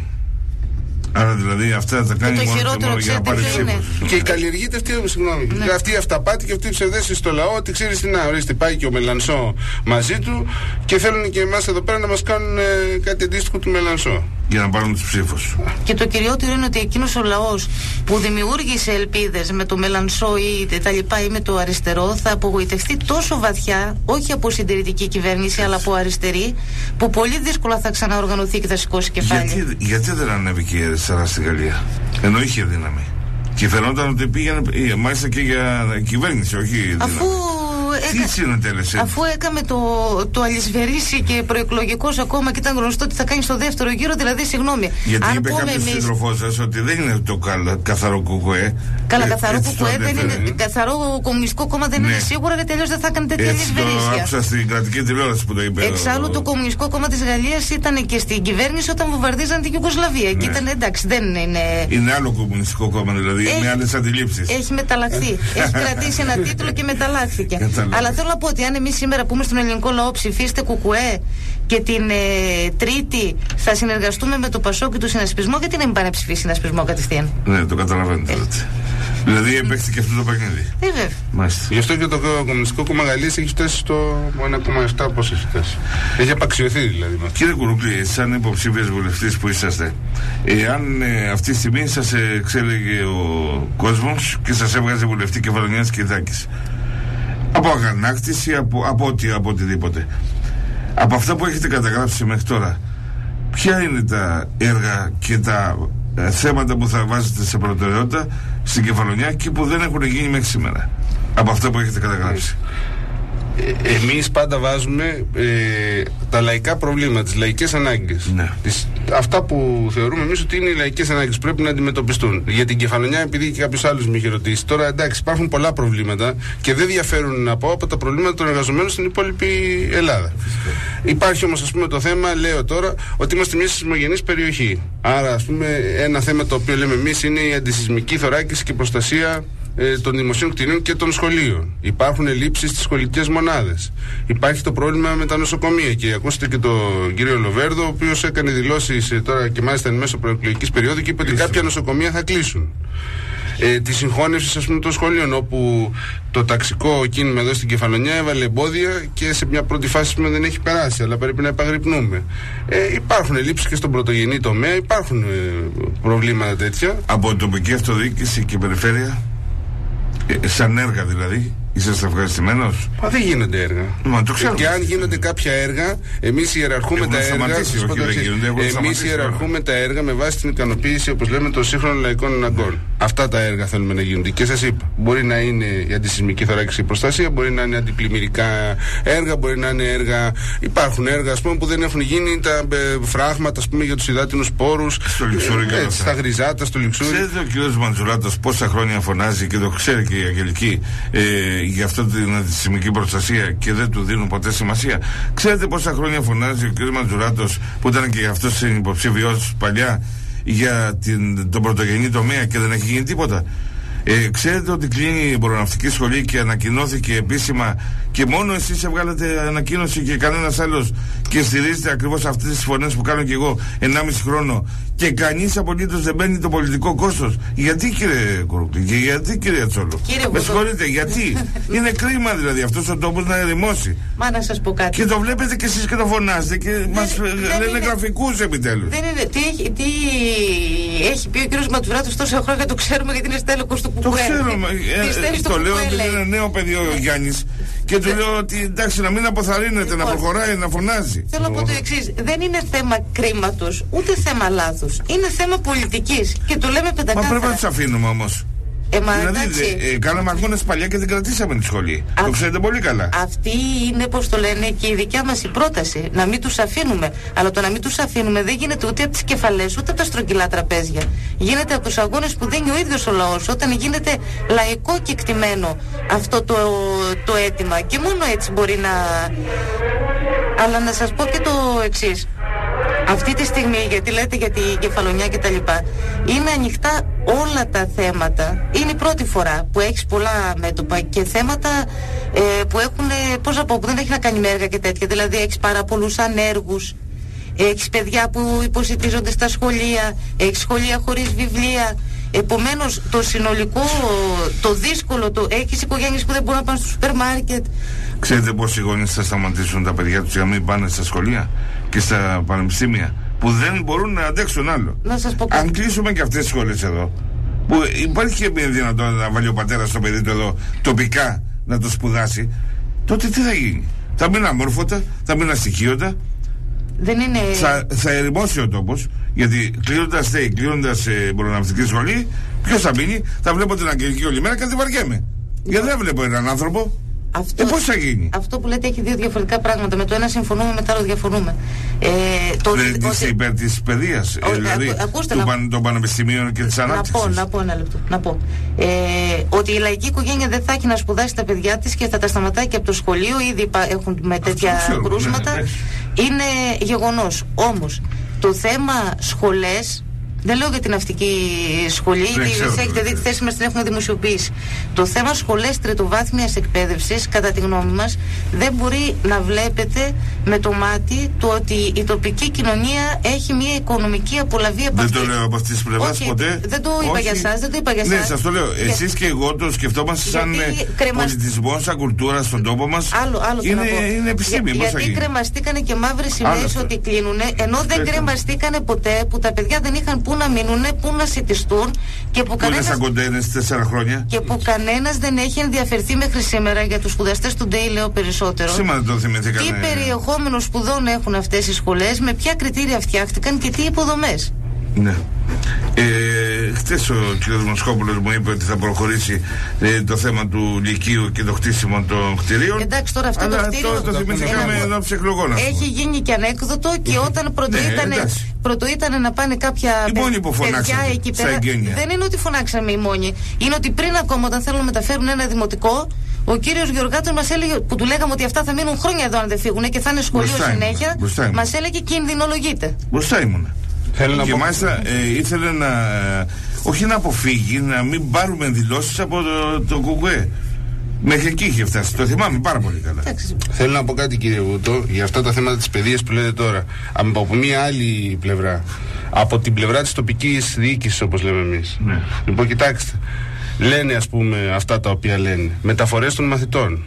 Άρα δηλαδή αυτά θα κάνει μόνος, και μόνο για να πάρει ψήφο. Και καλλιεργείται αυτή, συγγνώμη, ναι. αυτή η αυταπάτη και αυτή η ψευδέστηση στο λαό ότι ξέρεις τι να ορίστε πάει και ο Μελανσό μαζί του και θέλουν και εμάς εδώ πέρα να μας κάνουν ε, κάτι αντίστοιχο του Μελανσό για να πάρουν του ψήφους. Και το κυριότερο είναι ότι εκείνος ο λαός που δημιούργησε ελπίδες με το Μελανσό ή τα λοιπά ή με το αριστερό θα απογοητευτεί τόσο βαθιά, όχι από συντηρητική κυβέρνηση, αλλά από αριστερή, που πολύ δύσκολα θα ξαναοργανωθεί και θα σηκώσει κεφάλι. Γιατί, γιατί δεν ανέβηκε η αριστερά στη Γαλλία, ενώ είχε δύναμη. Και φαινόταν ότι πήγαινε, ε, μάλιστα και για κυβέρνηση, όχι δύναμη. Αφού τι Αφού έκαμε το, το αλυσβερίσι και προεκλογικός ακόμα και ήταν γνωστό ότι θα κάνει στο δεύτερο γύρο, δηλαδή συγγνώμη. Γιατί αν είπε κάποιος εμείς... σύντροφός σας ότι δεν είναι το καθαρό κουκουέ. Καλά, ε, καθαρό κουκουέ δεν είναι. Καθαρό κομμουνιστικό κόμμα δεν ναι. είναι σίγουρα γιατί αλλιώς δεν θα έκανε τέτοια αλυσβερίσια. Το άκουσα στην κρατική τηλεόραση που το είπε. Εξάλλου το κομμουνιστικό κόμμα της Γαλλίας ήταν και στην κυβέρνηση όταν βομβαρδίζαν την Ιουγκοσλαβία. Και ναι. ήταν εντάξει, δεν είναι. Είναι άλλο κομμουνιστικό κόμμα δηλαδή, με άλλες αντιλήψεις. Έχει μεταλλαχθεί. Έχει [laughs] κρατήσει ένα τίτλο και μεταλλάχθηκε. Αλλά θέλω να πω ότι αν εμείς σήμερα πούμε στον ελληνικό λαό ψηφίστε κουκουέ και την ε, Τρίτη θα συνεργαστούμε με το Πασό και το συνασπισμό, γιατί να μην πάνε ψηφίσει συνασπισμό κατευθείαν; Ναι, το καταλαβαίνετε. Ε. Δηλαδή επέχθηκε αυτό το παιχνίδι. Ε, βέβαια. Μάλιστα. Γι' αυτό και το Κομμουνιστικό Κόμμα Γαλλίας έχει φτάσει στο 1,7 πώς έχει φτάσει. Έχει απαξιωθεί δηλαδή. Κύριε Κουρουκλή, σαν υποψήφιος βουλευτής που είσαστε, εάν ε, αυτή τη στιγμή σας εξέλεγε ο κόσμος και σας έβγαζε βουλευτή κεφαλονιάς και από αγανάκτηση, από, από, ό,τι, από οτιδήποτε. Από αυτά που έχετε καταγράψει μέχρι τώρα, ποια είναι τα έργα και τα ε, θέματα που θα βάζετε σε προτεραιότητα στην Κεφαλονιά και που δεν έχουν γίνει μέχρι σήμερα. Από αυτά που έχετε καταγράψει; Ε, εμείς πάντα βάζουμε ε, τα λαϊκά προβλήματα, τις λαϊκές ανάγκες. Ναι. Τις, αυτά που θεωρούμε εμείς ότι είναι οι λαϊκές ανάγκες πρέπει να αντιμετωπιστούν. Για την κεφαλονιά, επειδή και κάποιος άλλος με είχε ρωτήσει, τώρα εντάξει υπάρχουν πολλά προβλήματα και δεν διαφέρουν να πω από τα προβλήματα των εργαζομένων στην υπόλοιπη Ελλάδα. Υπάρχει όμως ας πούμε το θέμα, λέω τώρα, ότι είμαστε μια σεισμογενής περιοχή. Άρα ας πούμε ένα θέμα το οποίο λέμε εμείς είναι η αντισυσμική θωράκιση και προστασία ε, των δημοσίων κτηρίων και των σχολείων. Υπάρχουν ελλείψεις στις σχολικές μονάδες. Υπάρχει το πρόβλημα με τα νοσοκομεία και ακούσατε και τον κύριο Λοβέρδο, ο οποίος έκανε δηλώσεις ε, τώρα και μάλιστα εν μέσω προεκλογικής περίοδου και είπε ότι κάποια νοσοκομεία θα κλείσουν. Ε, τη συγχώνευση ας πούμε των σχολείων όπου το ταξικό κίνημα εδώ στην Κεφαλονιά έβαλε εμπόδια και σε μια πρώτη φάση πούμε, δεν έχει περάσει αλλά πρέπει να επαγρυπνούμε ε, υπάρχουν ελλείψεις και στον πρωτογενή τομέα υπάρχουν ε, προβλήματα τέτοια Από τοπική αυτοδιοίκηση και περιφέρεια, ε, σαν έργα δηλαδή, είσαστε ευχαριστημένος; Μα δεν γίνονται έργα. Μα το ξέρουμε. Και αν γίνονται κάποια έργα, εμείς ιεραρχούμε Έχουν τα έργα. σταματήσει, σας πω όχι, το δεν εξής. γίνονται, έχουν Εμείς σταματήσει ιεραρχούμε τα έργα με βάση την ικανοποίηση, όπως λέμε, των σύγχρονων λαϊκών αναγκών. Αυτά τα έργα θέλουμε να γίνονται. Και σας είπα, μπορεί να είναι η αντισυσμική θωράκιση προστασία, μπορεί να είναι αντιπλημμυρικά έργα, μπορεί να είναι έργα. Υπάρχουν έργα ας πούμε, που δεν έχουν γίνει τα ε, φράγματα ας πούμε, για τους υδάτινους πόρου. Στο Λιξούρι και όλα αυτά. Στα γριζάτα, στο λιξούρι. Ξέρετε ο κύριος Μαντζουράτος πόσα χρόνια φωνάζει και το ξέρει και η Αγγελική ε, για αυτό την αντισημική προστασία και δεν του δίνουν ποτέ σημασία. Ξέρετε πόσα χρόνια φωνάζει ο κύριος Μαντζουράτος που ήταν και αυτός υποψήφιος παλιά για την, τον πρωτογενή τομέα και δεν έχει γίνει τίποτα. Ε, ξέρετε ότι κλείνει η προναυτική σχολή και ανακοινώθηκε επίσημα και μόνο εσείς έβγαλατε ανακοίνωση και κανένας άλλος και στηρίζετε ακριβώς αυτές τις φωνές που κάνω και εγώ 1,5 χρόνο και κανείς απολύτως δεν μπαίνει το πολιτικό κόστος. Γιατί κύριε Κορουκλή και γιατί κύριε Τσόλο; Κύριε Με Βουδό. συγχωρείτε, γιατί; [laughs] Είναι κρίμα δηλαδή αυτός ο τόπος να ερημώσει. Μα να σας πω κάτι. Και το βλέπετε και εσείς και το φωνάζετε και μας ε, δεν λένε είναι- γραφικούς επιτέλους. Δεν είναι. Τι έχει, τι έχει πει ο κύριος Ματουράτος τόσα χρόνια το ξέρουμε γιατί είναι στέλεχο του Το Κουκουέ. ξέρω, μα, Τι ε, στέλνει ε, στο το λέω Κουκουέ, ότι λέει. είναι νέο παιδί ο Γιάννης και του λέω ότι εντάξει να μην αποθαρρύνεται, να Λοιπόν. προχωράει, να φωνάζει. Θέλω να πω το εξής. Δεν είναι θέμα κρίματος, ούτε θέμα λάθους. Είναι θέμα πολιτικής. Και το λέμε Μα πρέπει να πεντακάθαρα. τους αφήνουμε όμως. Ε, μα Δηλαδή, εντάξει. ε, ε, κάναμε αγώνες παλιά και δεν κρατήσαμε τη σχολή. Α- Το ξέρετε πολύ καλά. Αυτή είναι, πώς το λένε, και η δικιά μας η πρόταση. Να μην τους αφήνουμε. Αλλά το να μην τους αφήνουμε δεν γίνεται ούτε από τις κεφαλές ούτε από τα στρογγυλά τραπέζια. Γίνεται από τους αγώνες που δίνει ο ίδιος ο λαός. Όταν γίνεται λαϊκό και εκτιμένο αυτό το, το αίτημα. Και μόνο έτσι μπορεί να. Αλλά να σας πω και το εξής. Αυτή τη στιγμή, γιατί λέτε για την κεφαλονιά και τα λοιπά, είναι ανοιχτά όλα τα θέματα. Είναι η πρώτη φορά που έχεις πολλά μέτωπα και θέματα ε, που έχουν, ε, πώς να πω, που δεν έχει να κάνει με έργα και τέτοια. Δηλαδή έχεις πάρα πολλούς ανέργους, έχεις παιδιά που υποσυτίζονται στα σχολεία, έχεις σχολεία χωρίς βιβλία. Επομένως το συνολικό, το δύσκολο, το, έχεις οικογένειες που δεν μπορούν να πάνε στο σούπερ μάρκετ. Ξέρετε πόσοι γονείς θα σταματήσουν τα παιδιά τους για να μην πάνε στα σχολεία και στα πανεπιστήμια; Που δεν μπορούν να αντέξουν άλλο. Να σας πω κάτι. Αν κλείσουμε και αυτές τις σχολές εδώ, που υπάρχει και μια δυνατότητα να βάλει ο πατέρας το παιδί του εδώ τοπικά να το σπουδάσει, τότε τι θα γίνει; Θα μείνουν αμόρφωτα, θα μείνουν αστοιχείωτα, Δεν είναι... θα, θα ερημώσει ο τόπος, γιατί κλείνοντας ΤΕΙ, κλείνοντας ε, προναυτική σχολή, ποιος θα μείνει, θα βλέπω την Αγγελική όλη μέρα και θα τη βαριέμαι. Γιατί δεν βλέπω έναν άνθρωπο. Αυτό, Ε, πώς θα γίνει; Αυτό που λέτε έχει δύο διαφορετικά πράγματα. Με το ένα συμφωνούμε, με το άλλο διαφωνούμε. Ε, το, Δεν ότι- είσαι υπέρ της παιδείας, Όχι, δηλαδή ακού- ακούστε του να- παν, των πανεπιστημίων και της να ανάπτυξης. πω, να πω ένα λεπτό. Να πω. Ε, ότι η λαϊκή οικογένεια δεν θα έχει να σπουδάσει τα παιδιά της και θα τα σταματάει και από το σχολείο. Ήδη υπά- έχουν με τέτοια το ξέρουμε, κρούσματα. ναι, εντάξει. είναι γεγονός. Όμως το θέμα σχολές. Δεν λέω για την ναυτική σχολή, Δεν γιατί ξέρω, έχετε δει τη βέβαια. θέση μας την έχουμε δημοσιοποιήσει. Το θέμα σχολές τριτοβάθμιας εκπαίδευσης, κατά τη γνώμη μας, δεν μπορεί να βλέπετε με το μάτι το ότι η τοπική κοινωνία έχει μια οικονομική απολαβή από Δεν αυτή. το λέω από αυτής της πλευράς Όχι, ποτέ. δεν το είπα για εσάς, δεν το είπα για Ναι, εσάς. σας το λέω. Για- Εσείς και εγώ το σκεφτόμαστε σαν Γιατί ε, κρεμασ- πολιτισμός, σαν κουλτούρα στον τόπο μας. Άλλο, άλλο θέλω είναι, να πω. είναι επιστήμη. Για- πώς θα γιατί γίνει. κρεμαστήκανε και μαύρες Άλλο σημαίε αυτό. ότι κλείνουνε, ενώ δεν Έτσι. κρεμαστήκανε ποτέ που τα παιδιά δεν είχαν πού να μείνουν, πού να σητιστούν και που Που είναι κανένα. σαν κοντέινερ τέσσερα χρόνια. Και που κανένας δεν έχει ενδιαφερθεί μέχρι σήμερα για τους σπουδαστές του Ντέι, λέω περισσότερο. Σήμερα το θυμηθήκανε. Τι περιεχόμενο σπουδών έχουν αυτές οι σχολές, με ποια κριτήρια φτιάχτηκαν και τι υποδομές. Ναι. Ε, χτε ο κ. Μοσχόπουλο μου είπε ότι θα προχωρήσει ε, το θέμα του Λυκείου και το χτίσιμο των κτηρίων. Εντάξει, τώρα αυτό Αλλά το κτίριο. το, το θυμηθήκαμε ένα- εδώ από εκλογών. ας πούμε. Έχει γίνει και ανέκδοτο και όταν πρωτού Ναι, ήταν, εντάξει. πρωτού ήταν να πάνε κάποια Οι παι- μόνοι που φωνάξατε παιδιά εκεί στα πέρα. εγγένεια. Δεν είναι ότι φωνάξαμε οι μόνοι. Είναι ότι πριν ακόμα όταν θέλουν να μεταφέρουν ένα δημοτικό, ο κύριος Γεωργάτος μας έλεγε, που του λέγαμε ότι αυτά θα μείνουν χρόνια εδώ αν δεν φύγουν και θα είναι σχολείο Μπροστά ήμουν, συνέχεια, μπροστά ήμουν. μας έλεγε κινδυνολογείται. Μπροστά ήμουν. Θέλω να και πω- μάλιστα ε, ήθελε να. ε, όχι να αποφύγει, να μην πάρουμε δηλώσεις από το, το κουκουέ. Μέχρι εκεί είχε φτάσει. Το θυμάμαι πάρα πολύ καλά. Εντάξει. Θέλω να πω κάτι κύριε Βούτο για αυτά τα θέματα της παιδείας που λέτε τώρα. Από μια άλλη πλευρά. Από την πλευρά της τοπικής διοίκησης όπως λέμε εμείς. Ναι. Λοιπόν κοιτάξτε. Λένε ας πούμε αυτά τα οποία λένε. Μεταφορές των μαθητών.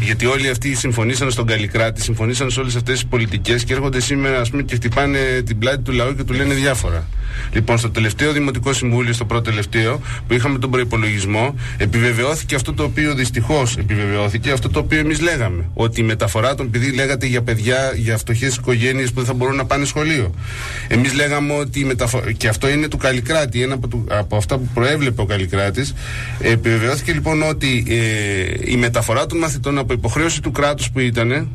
Γιατί όλοι αυτοί συμφωνήσαν στον Καλλικράτη, συμφωνήσαν σε όλες αυτές τις πολιτικές και έρχονται σήμερα ας πούμε και χτυπάνε την πλάτη του λαού και του λένε διάφορα. Λοιπόν, στο τελευταίο Δημοτικό Συμβούλιο, στο πρώτο τελευταίο, που είχαμε τον προπολογισμό, επιβεβαιώθηκε αυτό το οποίο δυστυχώς επιβεβαιώθηκε, αυτό το οποίο εμείς λέγαμε. Ότι η μεταφορά των, επειδή λέγατε για παιδιά, για φτωχές οικογένειες που δεν θα μπορούν να πάνε σχολείο. Εμείς λέγαμε ότι η μεταφορά. και αυτό είναι του Καλλικράτη, ένα από, του- από αυτά που προέβλεπε ο Καλλικράτης. Επιβεβαιώθηκε λοιπόν ότι ε, η μεταφορά των μαθητών από υποχρέωση του κράτους που ήταν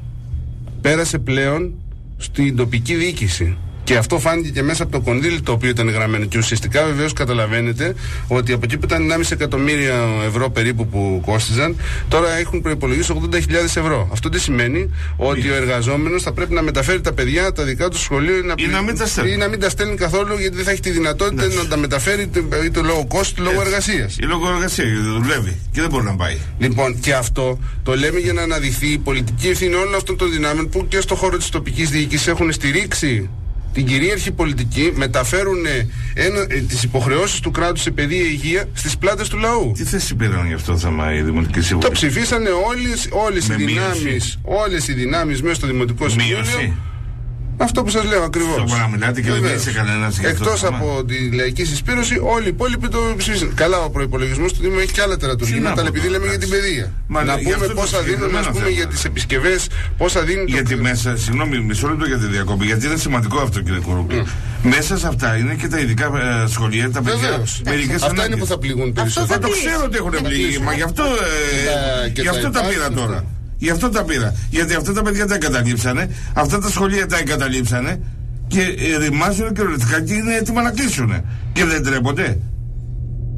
πέρασε πλέον στην τοπική διοίκηση. Και αυτό φάνηκε και μέσα από το κονδύλι το οποίο ήταν γραμμένο. Και ουσιαστικά βεβαίως καταλαβαίνετε ότι από εκεί που ήταν 1,5 εκατομμύρια ευρώ περίπου που κόστιζαν, τώρα έχουν προπολογίσει 80.000 ευρώ. Αυτό τι σημαίνει; Ότι ο εργαζόμενος θα πρέπει να μεταφέρει τα παιδιά τα δικά του στο σχολείο ή να, Ή να μην τα στέλνει. ή να μην τα στέλνει καθόλου γιατί δεν θα έχει τη δυνατότητα Εντάξει. να τα μεταφέρει είτε είτε λόγω κόστου είτε λόγω εργασίας. Η λογοργασία δουλεύει και δεν μπορεί να πάει. Λοιπόν, και αυτό το λέμε για να αναδειχθεί η πολιτική ευθύνη όλων αυτών των δυνάμεων που και στο χώρο της τοπικής διοίκησης έχουν στηρίξει την κυρίαρχη πολιτική, μεταφέρουν ε, ένα, ε, τις υποχρεώσεις του κράτους σε παιδεία υγεία στις πλάτες του λαού. Τι θέση πήραν γι' αυτό το θέμα οι δημοτικοί Το σύμβουλοι. ψηφίσανε όλες, όλες οι Με μείωση. δυνάμεις, όλες οι δυνάμεις μέσα στο Δημοτικό Συμβούλιο. Μείωση. Αυτό που σας λέω ακριβώς. Το μπορεί να μιλάτε και δεν Βεβαίως. είσαι κανένας για αυτό το Εκτός θέμα. από τη λαϊκή συσπήρωση, όλοι οι υπόλοιποι το ψήφισαν. Καλά, ο προϋπολογισμός του Δήμου έχει και άλλα τερατουργήματα, Τι να αλλά πω επειδή τώρα, λέμε για την εντάξει. παιδεία. Μα να ναι, γι' πούμε αυτό το πόσα δίνουν, ας συγκεκριμένο πούμε, θέμα. για τις επισκευές, πόσα δίνουν. το- Γιατί μέσα, συγγνώμη, μισό λεπτό για τη διακοπή, γιατί είναι σημαντικό αυτό κύριε Κουρούκλη. Μέσα σε αυτά είναι και τα ειδικά ε, σχολεία, τα παιδιά. Βεβαίως. μερικές Αυτά είναι ανάγκες. που θα πληγούν Αυτό περισσότερο. θα Μα το πληγήσει. ξέρω ότι έχουν Θα πληγεί, πληγήσει. μα γι' αυτό, ε, τα- και γι' τα αυτό τα πήρα υπάρξουν. τώρα. Γι' αυτό τα πήρα. Γιατί αυτά τα παιδιά τα εγκαταλείψανε, αυτά τα σχολεία τα εγκαταλείψανε και ε, ρημάζουν κυριολεκτικά και είναι έτοιμα να κλείσουν. Και δεν τρέπονται.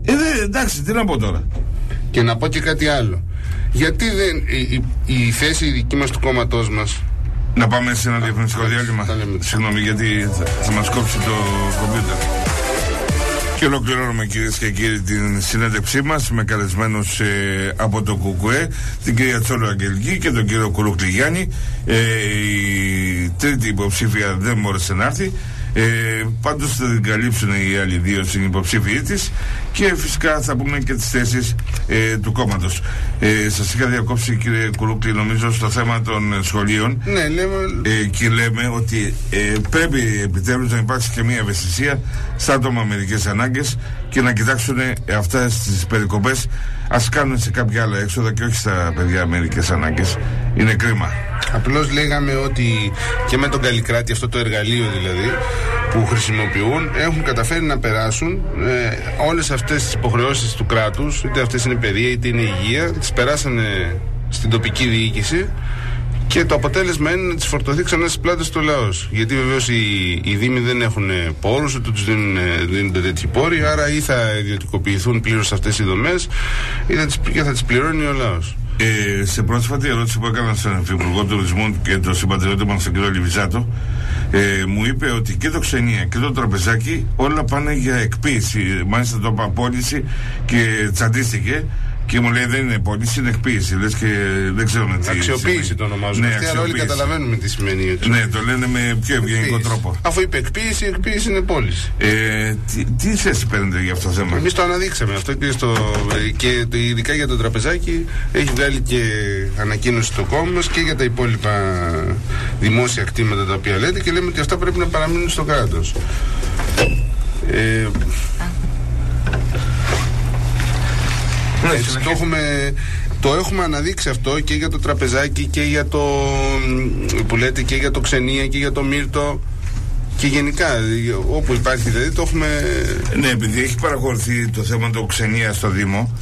Ε, δε, εντάξει, τι να πω τώρα. Και να πω και κάτι άλλο. Γιατί δεν, η, η, η θέση η δική μας του κόμματός μας Να πάμε σε ένα διαφημιστικό διάλειμμα. τα λέμε. Συγγνώμη, γιατί θα, θα μας κόψει το κομπιούτερ. Και ολοκληρώνουμε κυρίες και κύριοι την συνέντευξή μας με καλεσμένους ε, από το ΚΚΕ, την κυρία Τσόλο Αγγελική και τον κύριο Κουρούκλη Γιάννη. Ε, η τρίτη υποψήφια δεν μπόρεσε να έρθει. Ε, Πάντως θα την καλύψουν οι άλλοι δύο συνυποψήφοι της και φυσικά θα πούμε και τις θέσεις ε, του κόμματος. Ε, Σας είχα διακόψει κύριε Κουρούκλη, νομίζω, στο θέμα των ε, σχολείων Ναι, λέμε. ε, και λέμε ότι ε, πρέπει επιτέλους να υπάρξει και μια ευαισθησία στα άτομα με ειδικές ανάγκες και να κοιτάξουν ε, αυτές τις περικοπές. Ας κάνουν σε κάποια άλλα έξοδα και όχι στα παιδιά με ειδικές ανάγκες είναι κρίμα. Απλώς λέγαμε ότι και με τον Καλλικράτη, αυτό το εργαλείο δηλαδή, που χρησιμοποιούν, έχουν καταφέρει να περάσουν ε, όλες αυτές τις υποχρεώσεις του κράτους, είτε αυτές είναι παιδεία είτε είναι υγεία, τις περάσανε στην τοπική διοίκηση και το αποτέλεσμα είναι να τις φορτωθεί ξανά στις πλάτες του λαός. Γιατί βεβαίως οι, οι Δήμοι δεν έχουν πόρους, ούτε τους δίνουν, δίνονται τέτοιοι πόροι, άρα ή θα ιδιωτικοποιηθούν πλήρως αυτές οι δομές ή θα τις, και θα τις πληρώνει ο λαός. Ε, σε πρόσφατη ερώτηση που έκανα στον Υφυπουργό Τουρισμού και τον συμπατριώτη μα, τον κύριο Λιβιζάτο, ε, μου είπε ότι και το ξενία και το τραπεζάκι όλα πάνε για εκποίηση. Μάλιστα το είπα πώληση και τσαντίστηκε. Και μου λέει δεν είναι πώληση, είναι εκποίηση. Λες και δεν ξέρουμε τι. Αξιοποίηση σημαίνει. το ονομάζουμε. Ναι, αυτοί, αλλά όλοι αξιοποίηση. καταλαβαίνουμε τι σημαίνει έτσι. Ναι, το λένε με πιο ευγενικό Εκποίηση. τρόπο. Αφού είπε εκποίηση, εκποίηση είναι πώληση. Ε, τι, τι θέση παίρνετε για αυτό το θέμα; Εμείς το αναδείξαμε αυτό και, στο, και το, ειδικά για το τραπεζάκι έχει βγάλει και ανακοίνωση στο κόμμα μας και για τα υπόλοιπα δημόσια κτήματα τα οποία λέτε και λέμε ότι αυτά πρέπει να παραμείνουν στο κράτος. Ε, Ναι, έτσι, το, συνεχίστε. έχουμε, το έχουμε αναδείξει αυτό και για το τραπεζάκι και για το που λέτε και για το ξενία και για το μύρτο Και γενικά, όπου υπάρχει δηλαδή, το έχουμε. Ναι, επειδή έχει παρακολουθεί το θέμα του ξενία στο Δήμο,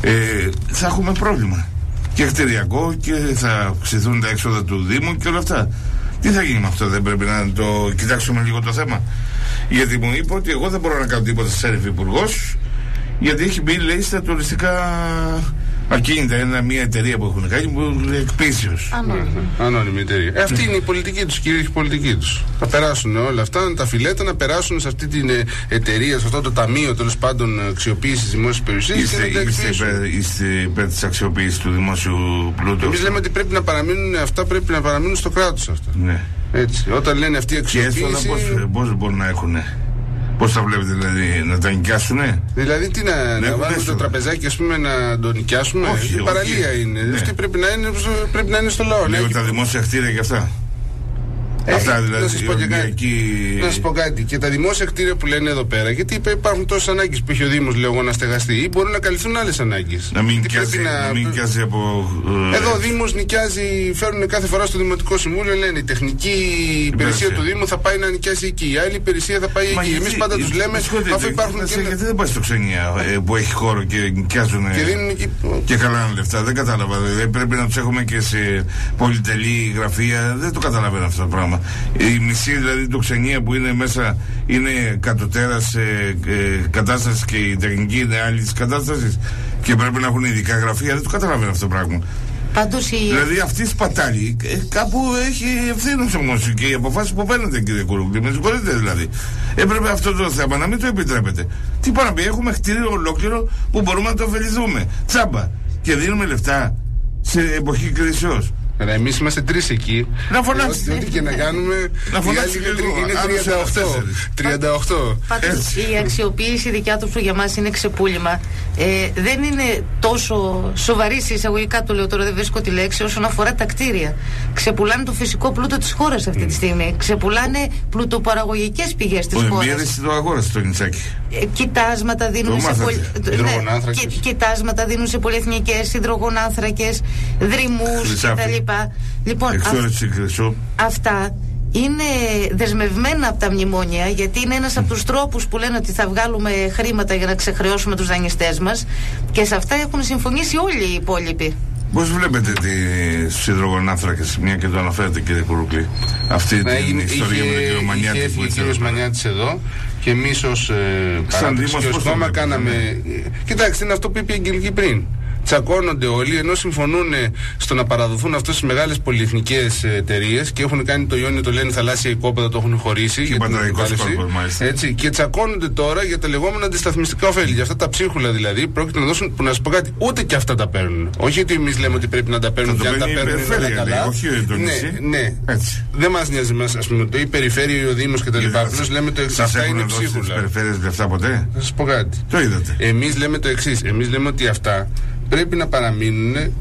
ε, θα έχουμε πρόβλημα. Και κτηριακό και θα αυξηθούν τα έξοδα του Δήμου και όλα αυτά. Τι θα γίνει με αυτό, δεν πρέπει να το κοιτάξουμε λίγο το θέμα. Γιατί μου είπε ότι εγώ δεν μπορώ να κάνω τίποτα σαν υπουργός, γιατί έχει μπει, λέει, στα τουριστικά ακίνητα. Είναι μια εταιρεία που έχουν κάνει που είναι εκπίσιος. Ανώνυμη εταιρεία. Ε, αυτή είναι η πολιτική τους, κυρίαρχη πολιτική τους. Θα περάσουν όλα αυτά, τα φιλέτα να περάσουν σε αυτή την ε, εταιρεία, σε αυτό το ταμείο τέλος πάντων αξιοποίησης δημόσιας περιουσία. Είστε, είστε, υπέρ, είστε υπέρ της αξιοποίησης του δημόσιου πλούτου. Εμείς λέμε ότι πρέπει να παραμείνουν αυτά, πρέπει να παραμείνουν στο κράτος αυτά. Ναι. Έτσι. Όταν λένε αυτή η αξιοποίηση. Και πώς μπορούν να έχουν. Πώς θα βλέπετε, δηλαδή, να τα νοικιάσουνε; Δηλαδή, τι να, να βάλουμε το τραπεζάκι, ας πούμε, να το νοικιάσουμε; Όχι, η παραλία είναι. Ναι. Αυτή πρέπει να είναι, πρέπει να είναι στο λαό. Λίγο τα δημόσια κτίρια και αυτά. Ε, Αυτά δηλαδή. Να σας πω, κάτι. πω κάτι. Και τα δημόσια κτίρια που λένε εδώ πέρα, γιατί υπάρχουν τόσες ανάγκες που έχει ο Δήμος, λέω να στεγαστεί, ή μπορούν να καλυφθούν άλλες ανάγκες. Να μην νοικιάζει να... από. Ε, εδώ ο Δήμος νοικιάζει, φέρνουν κάθε φορά στο Δημοτικό Συμβούλιο, λένε η τεχνική υπηρεσία του Δήμου θα πάει να νοικιάσει εκεί, η άλλη υπηρεσία θα πάει εκεί. Εμείς πάντα τους λέμε αφού υπάρχουν. Γιατί δεν πάει στο ξενία ε, που έχει χώρο και νοικιάζουν. Και καλά λεφτά. Δεν κατάλαβα. Πρέπει να τους έχουμε και σε πολυτελή γραφεία. Δεν το καταλαβαίνω αυτό το πράγμα. Η μισή δηλαδή του ξενία που είναι μέσα είναι κατωτέρας σε ε, κατάστασης και η τεχνική είναι άλλη της κατάστασης και πρέπει να έχουν ειδικά γραφεία. Δεν το καταλαβαίνω αυτό το πράγμα. Πάντως η... Δηλαδή αυτή η σπατάλη ε, κάπου έχει ευθύνη όμω και οι αποφάσεις που παίρνετε κύριε Κουρούκλη. Με συγχωρείτε δηλαδή. Έπρεπε αυτό το θέμα να μην το επιτρέπετε. Τι να πει, έχουμε κτίριο ολόκληρο που μπορούμε να το ωφεληθούμε. Τσάμπα. Και δίνουμε λεφτά σε εποχή κρίσεως. Αλλά εμείς είμαστε τρεις εκεί. Να φωνάξετε. Ό,τι και να κάνουμε. Να φωνάξετε. Είναι 38. 38. Πάντως η αξιοποίηση δικιά του για μας είναι ξεπούλημα. Ε, δεν είναι τόσο σοβαρή σε εισαγωγικά το λέω τώρα, δεν βρίσκω τη λέξη, όσον αφορά τα κτίρια. Ξεπουλάνε το φυσικό πλούτο της χώρας αυτή τη στιγμή. Ξεπουλάνε πλουτοπαραγωγικές πηγές της χώρας. Μία το αγόρασε το νησάκι. Ε, κοιτάσματα δίνουν σε πολυ... ναι, κοιτάσματα δίνουν σε πολυεθνικές, υδρογονάνθρακες, δρυμούς κτλ. Λοιπόν, αυτά είναι δεσμευμένα από τα μνημόνια γιατί είναι ένας από τους τρόπους που λένε ότι θα βγάλουμε χρήματα για να ξεχρεώσουμε τους δανειστές μας και σε αυτά έχουν συμφωνήσει όλοι οι υπόλοιποι. Πώς βλέπετε τι υδρογονάνθρακε, μια και το αναφέρετε κύριε Κουρούκλη, αυτή την έγινε, ιστορία είχε, με τον κύριο Μανιάτη είχε που ήρθε. Ο Μανιάτη εδώ και εμείς ως ε, κόμμα κάναμε. Κοιτάξτε, είναι αυτό που είπε η Αγγελική πριν τσακώνονται όλοι ενώ συμφωνούν στο να παραδοθούν αυτές τις μεγάλες πολυεθνικές εταιρείες και έχουν κάνει το Ιόνιο, το λένε θαλάσσια οικόπεδα, το έχουν χωρίσει. Και, για έτσι, και τσακώνονται τώρα για τα λεγόμενα αντισταθμιστικά ωφέλη. Για αυτά τα ψίχουλα δηλαδή πρόκειται να δώσουν. Που να σου πω κάτι, ούτε και αυτά τα παίρνουν. Όχι ότι εμείς λέμε ότι πρέπει να τα παίρνουν και αν τα παίρνουν είναι καλά. Όχι ναι, ναι. Δεν μας νοιάζει μα, ας πούμε, το η περιφέρεια, ο Δήμος κτλ. Απλώς λέμε το εξής. Αυτά είναι ψίχουλα. περιφέρειες λεφτά ποτέ; Θα σας πω κάτι. Το είδατε. Εμείς λέμε το εξής. Εμείς λέμε ότι αυτά πρέπει να παραμείνουν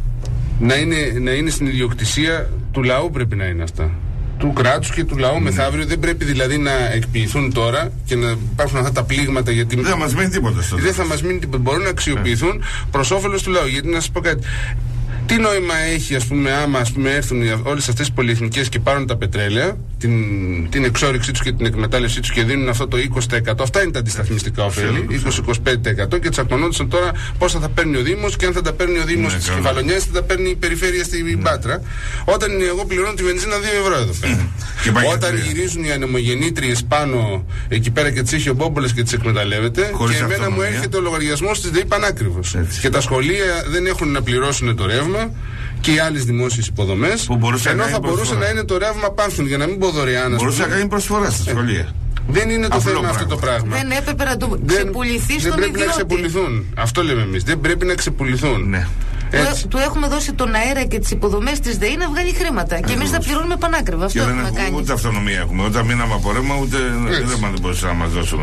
να είναι, να είναι στην ιδιοκτησία του λαού πρέπει να είναι αυτά του κράτους και του λαού mm. μεθαύριο. Δεν πρέπει δηλαδή να εκποιηθούν τώρα και να υπάρχουν αυτά τα πλήγματα. Γιατί δεν θα μας μείνει τίποτα στο Δεν θα μας μείνει τίποτα. Μπορούν να αξιοποιηθούν yeah. προς όφελος του λαού. Γιατί να σας πω κάτι. Τι νόημα έχει, ας πούμε, άμα ας πούμε, έρθουν όλες αυτές οι πολυεθνικές και πάρουν τα πετρέλαια, την, την εξόριξή τους και την εκμετάλλευσή τους και δίνουν αυτό το 20%. Αυτά είναι τα αντισταθμιστικά ωφέλη, 20-25% και τσακωνόντουσαν τώρα πόσα θα παίρνει ο Δήμος και αν θα τα παίρνει ο Δήμος ναι, στη Κεφαλονιά θα τα παίρνει η περιφέρεια στην ναι. Πάτρα. Όταν εγώ πληρώνω τη βενζίνα 2 ευρώ εδώ πέρα. Όταν γυρίζουν οι ανεμογεννήτριες πάνω εκεί πέρα και τι έχει ο Μπόμπολε και τις εκμεταλλεύεται, και εμένα μου έρχεται ο λογαριασμός της ΔΕΗ πανάκριβος. Και τα σχολεία δεν έχουν να πληρώσουν το ρεύμα και οι άλλες δημόσιες υποδομές. Ενώ θα μπορούσε να είναι το ρεύμα πάνθουν για να μην πω δωρεάν. Μπορούσε να κάνει προσφορά στα σχολεία. Δεν είναι το θέμα αυτό το πράγμα. Δεν έπρεπε να το ξεπουληθεί στον Δεν πρέπει να ξεπουληθούν. Αυτό λέμε εμείς. Δεν πρέπει να ξεπουληθούν. Ναι. Έτσι. Του έχουμε δώσει τον αέρα και τις υποδομές της ΔΕΗ να βγάλει χρήματα. Και εμείς θα πληρώνουμε πανάκριβα. Αυτό και δεν κάνεις. Ούτε αυτονομία έχουμε. Όταν μείναμε από ρεύμα, ούτε δεν μπορούσαν να μας δώσουν.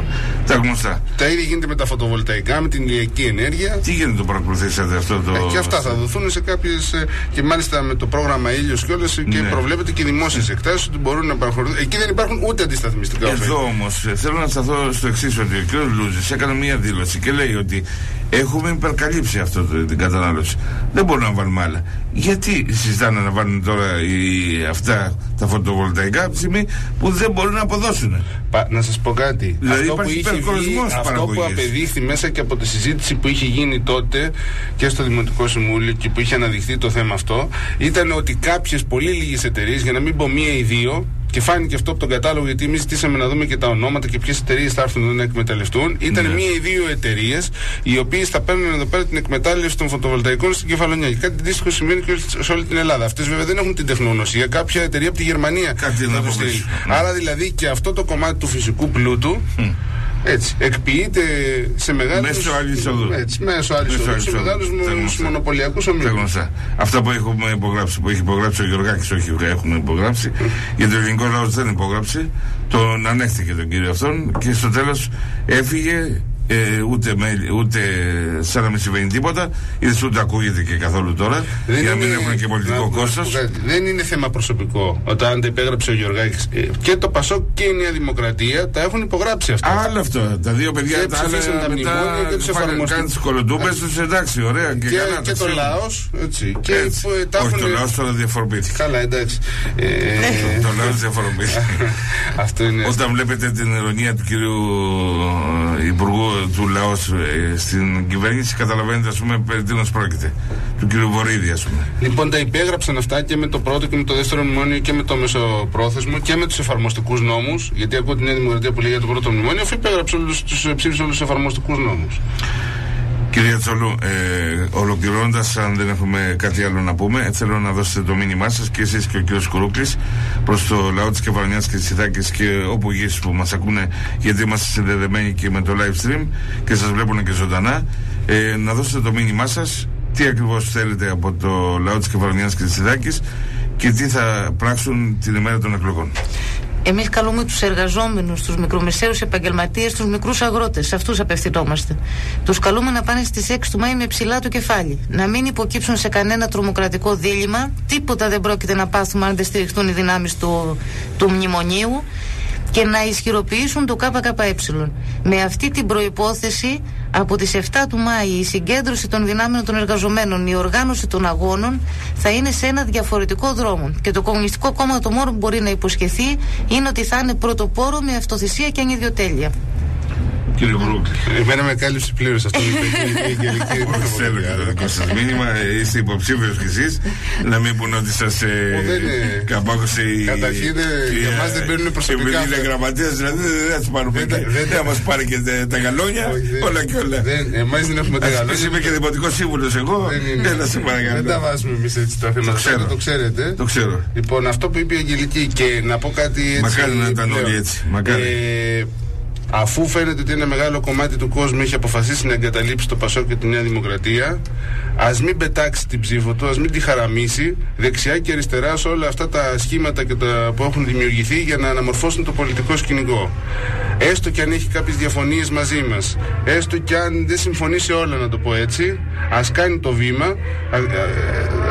Τα γνωστά. Τα ίδια γίνεται με τα φωτοβολταϊκά, με την ηλιακή ενέργεια. Τι γίνεται το παρακολουθήσατε αυτό το. Ε, και αυτά θα δοθούν σε κάποιες. και μάλιστα με το πρόγραμμα ήλιος και όλες. Και ναι. προβλέπεται και δημόσιες εκτάσεις ότι μπορούν να παραχωρηθούν. Εκεί δεν υπάρχουν ούτε αντισταθμιστικά Εδώ όμως ε, θέλω να σταθώ στο εξής ότι ο κ. Λούζης έκανε μία δήλωση και λέει ότι έχουμε υπερκαλύψει αυτό το, την κατανάλωση. Δεν μπορούμε να βάλουμε άλλα. Γιατί συζητάνε να βάλουν τώρα οι, αυτά τα φωτοβολταϊκά από τη στιγμή που δεν μπορούν να αποδώσουν; Πα, να σας πω κάτι. Δηλαδή αυτό που, υπάρχει είχε βγει, υπερκοσμός αυτό που παραγωγής. απεδείχθη μέσα και από τη συζήτηση που είχε γίνει τότε και στο Δημοτικό Συμβούλιο και που είχε αναδειχθεί το θέμα αυτό ήταν ότι κάποιες πολύ λίγες εταιρείες, για να μην πω μία ή δύο, και φάνηκε αυτό από τον κατάλογο γιατί εμείς ζητήσαμε να δούμε και τα ονόματα και ποιες εταιρείες θα έρθουν εδώ να εκμεταλλευτούν. Ήταν Ναι. μία ή δύο εταιρείες οι οποίες θα παίρνουν εδώ πέρα την εκμετάλλευση των φωτοβολταϊκών στην Κεφαλονιά. Και κάτι αντίστοιχο σημαίνει και σε όλη την Ελλάδα. Αυτές βέβαια δεν έχουν την τεχνογνωσία. Κάποια εταιρεία από τη Γερμανία Κάτι θα να το το στείλει. πουλήσουν, ναι. Άρα δηλαδή και αυτό το κομμάτι του φυσικού πλούτου έτσι, εκποιείται σε μεγάλου. Μέσω αλυσοδού. Έτσι, μέσω αλυσοδού. Σε αλυσοδού. μεγάλους Τα γνωστά. μονοπωλιακούς Τα ομίλου. γνωστά. Αυτά που έχουμε υπογράψει, που έχει υπογράψει ο Γιωργάκης, όχι έχουμε υπογράψει, [laughs] γιατί ο ελληνικό λαός δεν υπογράψει, τον ανέχτηκε τον κύριο αυτόν και στο τέλος έφυγε ε, ούτε, με, ούτε σαν να μην συμβαίνει τίποτα, είδες ούτε ακούγεται και καθόλου τώρα, για να μην έχουν και πολιτικό να- να κόστος. σου πω κάτι. Δεν είναι θέμα προσωπικό. Όταν τα υπέγραψε ο Γιωργάκης και το Πασόκ και η Νέα Δημοκρατία τα έχουν υπογράψει αυτά. Άλλο αυτό. Τα δύο παιδιά Και τα άλλα ψηφίσαν τα μνημόνια και τους εφαρμοστούν. Κάνουν τις κολοτούμπες τους, εντάξει, ωραία. Και, και, καλά, και τα το ξέρουμε. λαός. Έτσι. Και Έτσι. που, ε, τα Όχι, έχουν- το λαός τώρα διαφοροποιήθηκε. Καλά, εντάξει. Ε, [laughs] Το λαός διαφοροποιήθηκε. [laughs] αυτό είναι. Όταν βλέπετε την ειρωνία του κυρίου ε, Υπουργού του Λαός ε, στην κυβέρνηση, καταλαβαίνετε, ας πούμε, περί τίνος πρόκειται. Του κυρίου Βορύδη, ας πούμε. Λοιπόν, τα υπέγραψαν αυτά και με το πρώτο και με το δεύτερο μνημόνιο και με το μεσοπρόθεσμο και με τους εφαρμοστικούς νόμους. Γιατί ακούω την Νέα Δημοκρατία που λέει για το πρώτο μνημόνιο, αφού υπέγραψε όλους τους ψήφισε όλους τους εφαρμοστικούς νόμους. Κυρία Τσόλου, ε, ολοκληρώνοντας, αν δεν έχουμε κάτι άλλο να πούμε, θέλω να δώσετε το μήνυμά σας και εσείς και ο κύριος Κουρούκλη προς το λαό της Κεφαλονιάς και της Ιθάκης και όπου γη που μας ακούνε, γιατί είμαστε συνδεδεμένοι και με το live stream και σας βλέπουν και ζωντανά. Ε, να δώσετε το μήνυμά σας, τι ακριβώς θέλετε από το λαό της Κεφαλονιάς και της Ιθάκης και τι θα πράξουν την ημέρα των εκλογών. Εμείς καλούμε τους εργαζόμενους, τους μικρομεσαίους επαγγελματίες, τους μικρούς αγρότες. Σε αυτούς απευθυνόμαστε. Τους καλούμε να πάνε στις 6 του Μάη με ψηλά το κεφάλι. Να μην υποκύψουν σε κανένα τρομοκρατικό δίλημα. Τίποτα δεν πρόκειται να πάθουμε αν δεν στηριχτούν οι δυνάμεις του, του μνημονίου και να ισχυροποιήσουν το ΚΚΕ. Με αυτή την προϋπόθεση από τις 7 του Μάη η συγκέντρωση των δυνάμεων των εργαζομένων, η οργάνωση των αγώνων θα είναι σε ένα διαφορετικό δρόμο. Και το Κομμουνιστικό Κόμμα το μόνο που μπορεί να υποσχεθεί είναι ότι θα είναι πρωτοπόρο με αυτοθυσία και ανιδιοτέλεια. Κύριε Κουρούκλη. Εμένα με κάλυψε πλήρως αυτό που είπε η Αγγελική. Όχι, θέλω και το δικό σα μήνυμα. Ε, Είστε υποψήφιος κι εσείς. Να μην πούνε ότι σας δεν είναι. καμπάκωσε η. Καταρχήν, ε, για μας δεν παίρνουν προσωπικά Επειδή είναι αυτά. γραμματέας, δηλαδή δεν θα τους πάρουμε. Δεν τα- και- δεν Δεν θα μας πάρει και τα- τα γαλόνια. Όχι, δεν- Όλα και όλα. δεν- Εμάς δεν έχουμε τα Ας πεις, γαλόνια. Είμαι και δημοτικός σύμβουλος εγώ. Δεν είναι. Δεν θα σε Δεν τα παρακαλώ. βάζουμε εμείς έτσι τα θέματα. ξέρω. Το ξέρετε. Το ξέρω. Λοιπόν, αυτό που είπε η Αγγελική και να πω κάτι έτσι. Μακάρι να ήταν πλέον. όλοι έτσι. Μακάρι. Ε, αφού φαίνεται ότι ένα μεγάλο κομμάτι του κόσμου έχει αποφασίσει να εγκαταλείψει το Πασό και τη Νέα Δημοκρατία, ας μην πετάξει την ψήφο του, ας μην τη χαραμίσει δεξιά και αριστερά σε όλα αυτά τα σχήματα και τα, που έχουν δημιουργηθεί για να αναμορφώσουν το πολιτικό σκηνικό. Έστω και αν έχει κάποιες διαφωνίες μαζί μας, έστω και αν δεν συμφωνεί σε όλα, να το πω έτσι, ας κάνει το βήμα,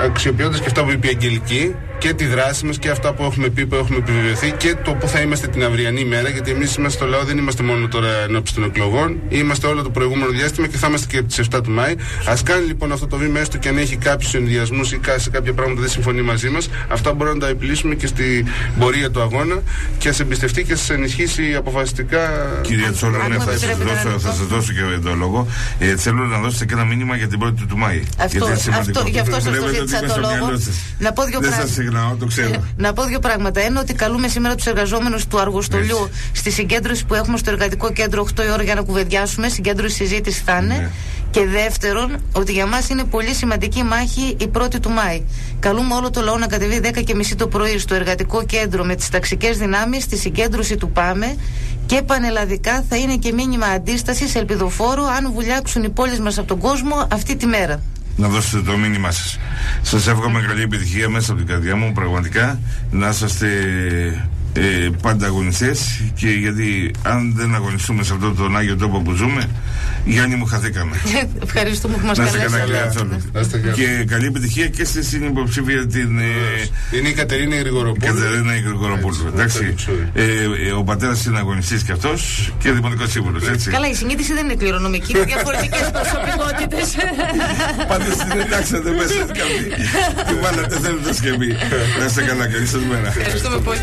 αξιοποιώντας και αυτά που είπε η Αγγελική και τη δράση μας και αυτά που έχουμε πει, που έχουμε επιβεβαιωθεί και το που θα είμαστε την αυριανή μέρα. Γιατί εμείς είμαστε στο λαό, δεν είμαστε μόνο τώρα ενώπιση των εκλογών, είμαστε όλο το προηγούμενο διάστημα και θα είμαστε και από τις 7 του Μάη. Α κάνει λοιπόν αυτό το βήμα, έστω και αν έχει κάποιους ενδιασμούς ή κα- σε κάποια πράγματα δεν συμφωνεί μαζί μας. Αυτά μπορούμε να τα επιλύσουμε και στην πορεία του αγώνα και ας εμπιστευτεί και σα ενισχύσει αποφασιστικά. Κυρία Τσόλο, Αν ναι, μου θα σας επιτρέπετε ένα δώσω, λεπτό. θα σας δώσω και το λόγο. Ε, θέλω να δώσετε και ένα μήνυμα για την 1η του Μάη. Αυτό- Γιατί είναι σημαντικό. αυτό- γι' αυτό σας το Βλέπετε ότι ζήτησα είμαι το στο λόγο. μυαλό σας. Να πω δύο Δεν πράγματα. Σα συγγνάω, το ξέρω. Να πω δύο πράγματα. Ένα, ότι καλούμε σήμερα τους εργαζόμενους του Αργοστολιού Έτσι. στη συγκέντρωση που έχουμε στο Εργατικό Κέντρο 8 η ώρα για να κουβεντιάσουμε. Συγκέντρωση συζήτηση θα είναι. Ναι. Και δεύτερον, ότι για μας είναι πολύ σημαντική μάχη η 1η του Μάη. Καλούμε όλο το λαό να κατεβεί 10 και μισή το πρωί στο Εργατικό Κέντρο με τις ταξικές δυνάμεις στη συγκέντρωση του ΠΑΜΕ και πανελλαδικά θα είναι και μήνυμα αντίστασης ελπιδοφόρου αν βουλιάξουν οι πόλεις μας από τον κόσμο αυτή τη μέρα. Να δώσετε το μήνυμά σας. Σας εύχομαι καλή επιτυχία μέσα από την καρδιά μου, πραγματικά. Να είσαστε ε, πάντα αγωνιστέ και γιατί αν δεν αγωνιστούμε σε αυτόν τον Άγιο τόπο που ζούμε, Γιάννη μου χαθήκαμε. Ευχαριστούμε που μας καλέσατε. Και καλή επιτυχία και στη συνυποψήφια την. Ε, είναι η Κατερίνα Γρηγοροπούλου. Κατερίνα Γρηγοροπούλου. Εντάξει. Ε, ε, ο πατέρας είναι αγωνιστής και αυτός και δημοτικός σύμβουλος. Καλά, η συνείδηση δεν είναι κληρονομική, είναι διαφορετικές [laughs] προσωπικότητες. Πάντως την εντάξατε μέσα στην καρδιά. Τη βάλατε θέλοντα και εμεί. Να είστε καλά, καλή σας μέρα. Ευχαριστούμε πολύ.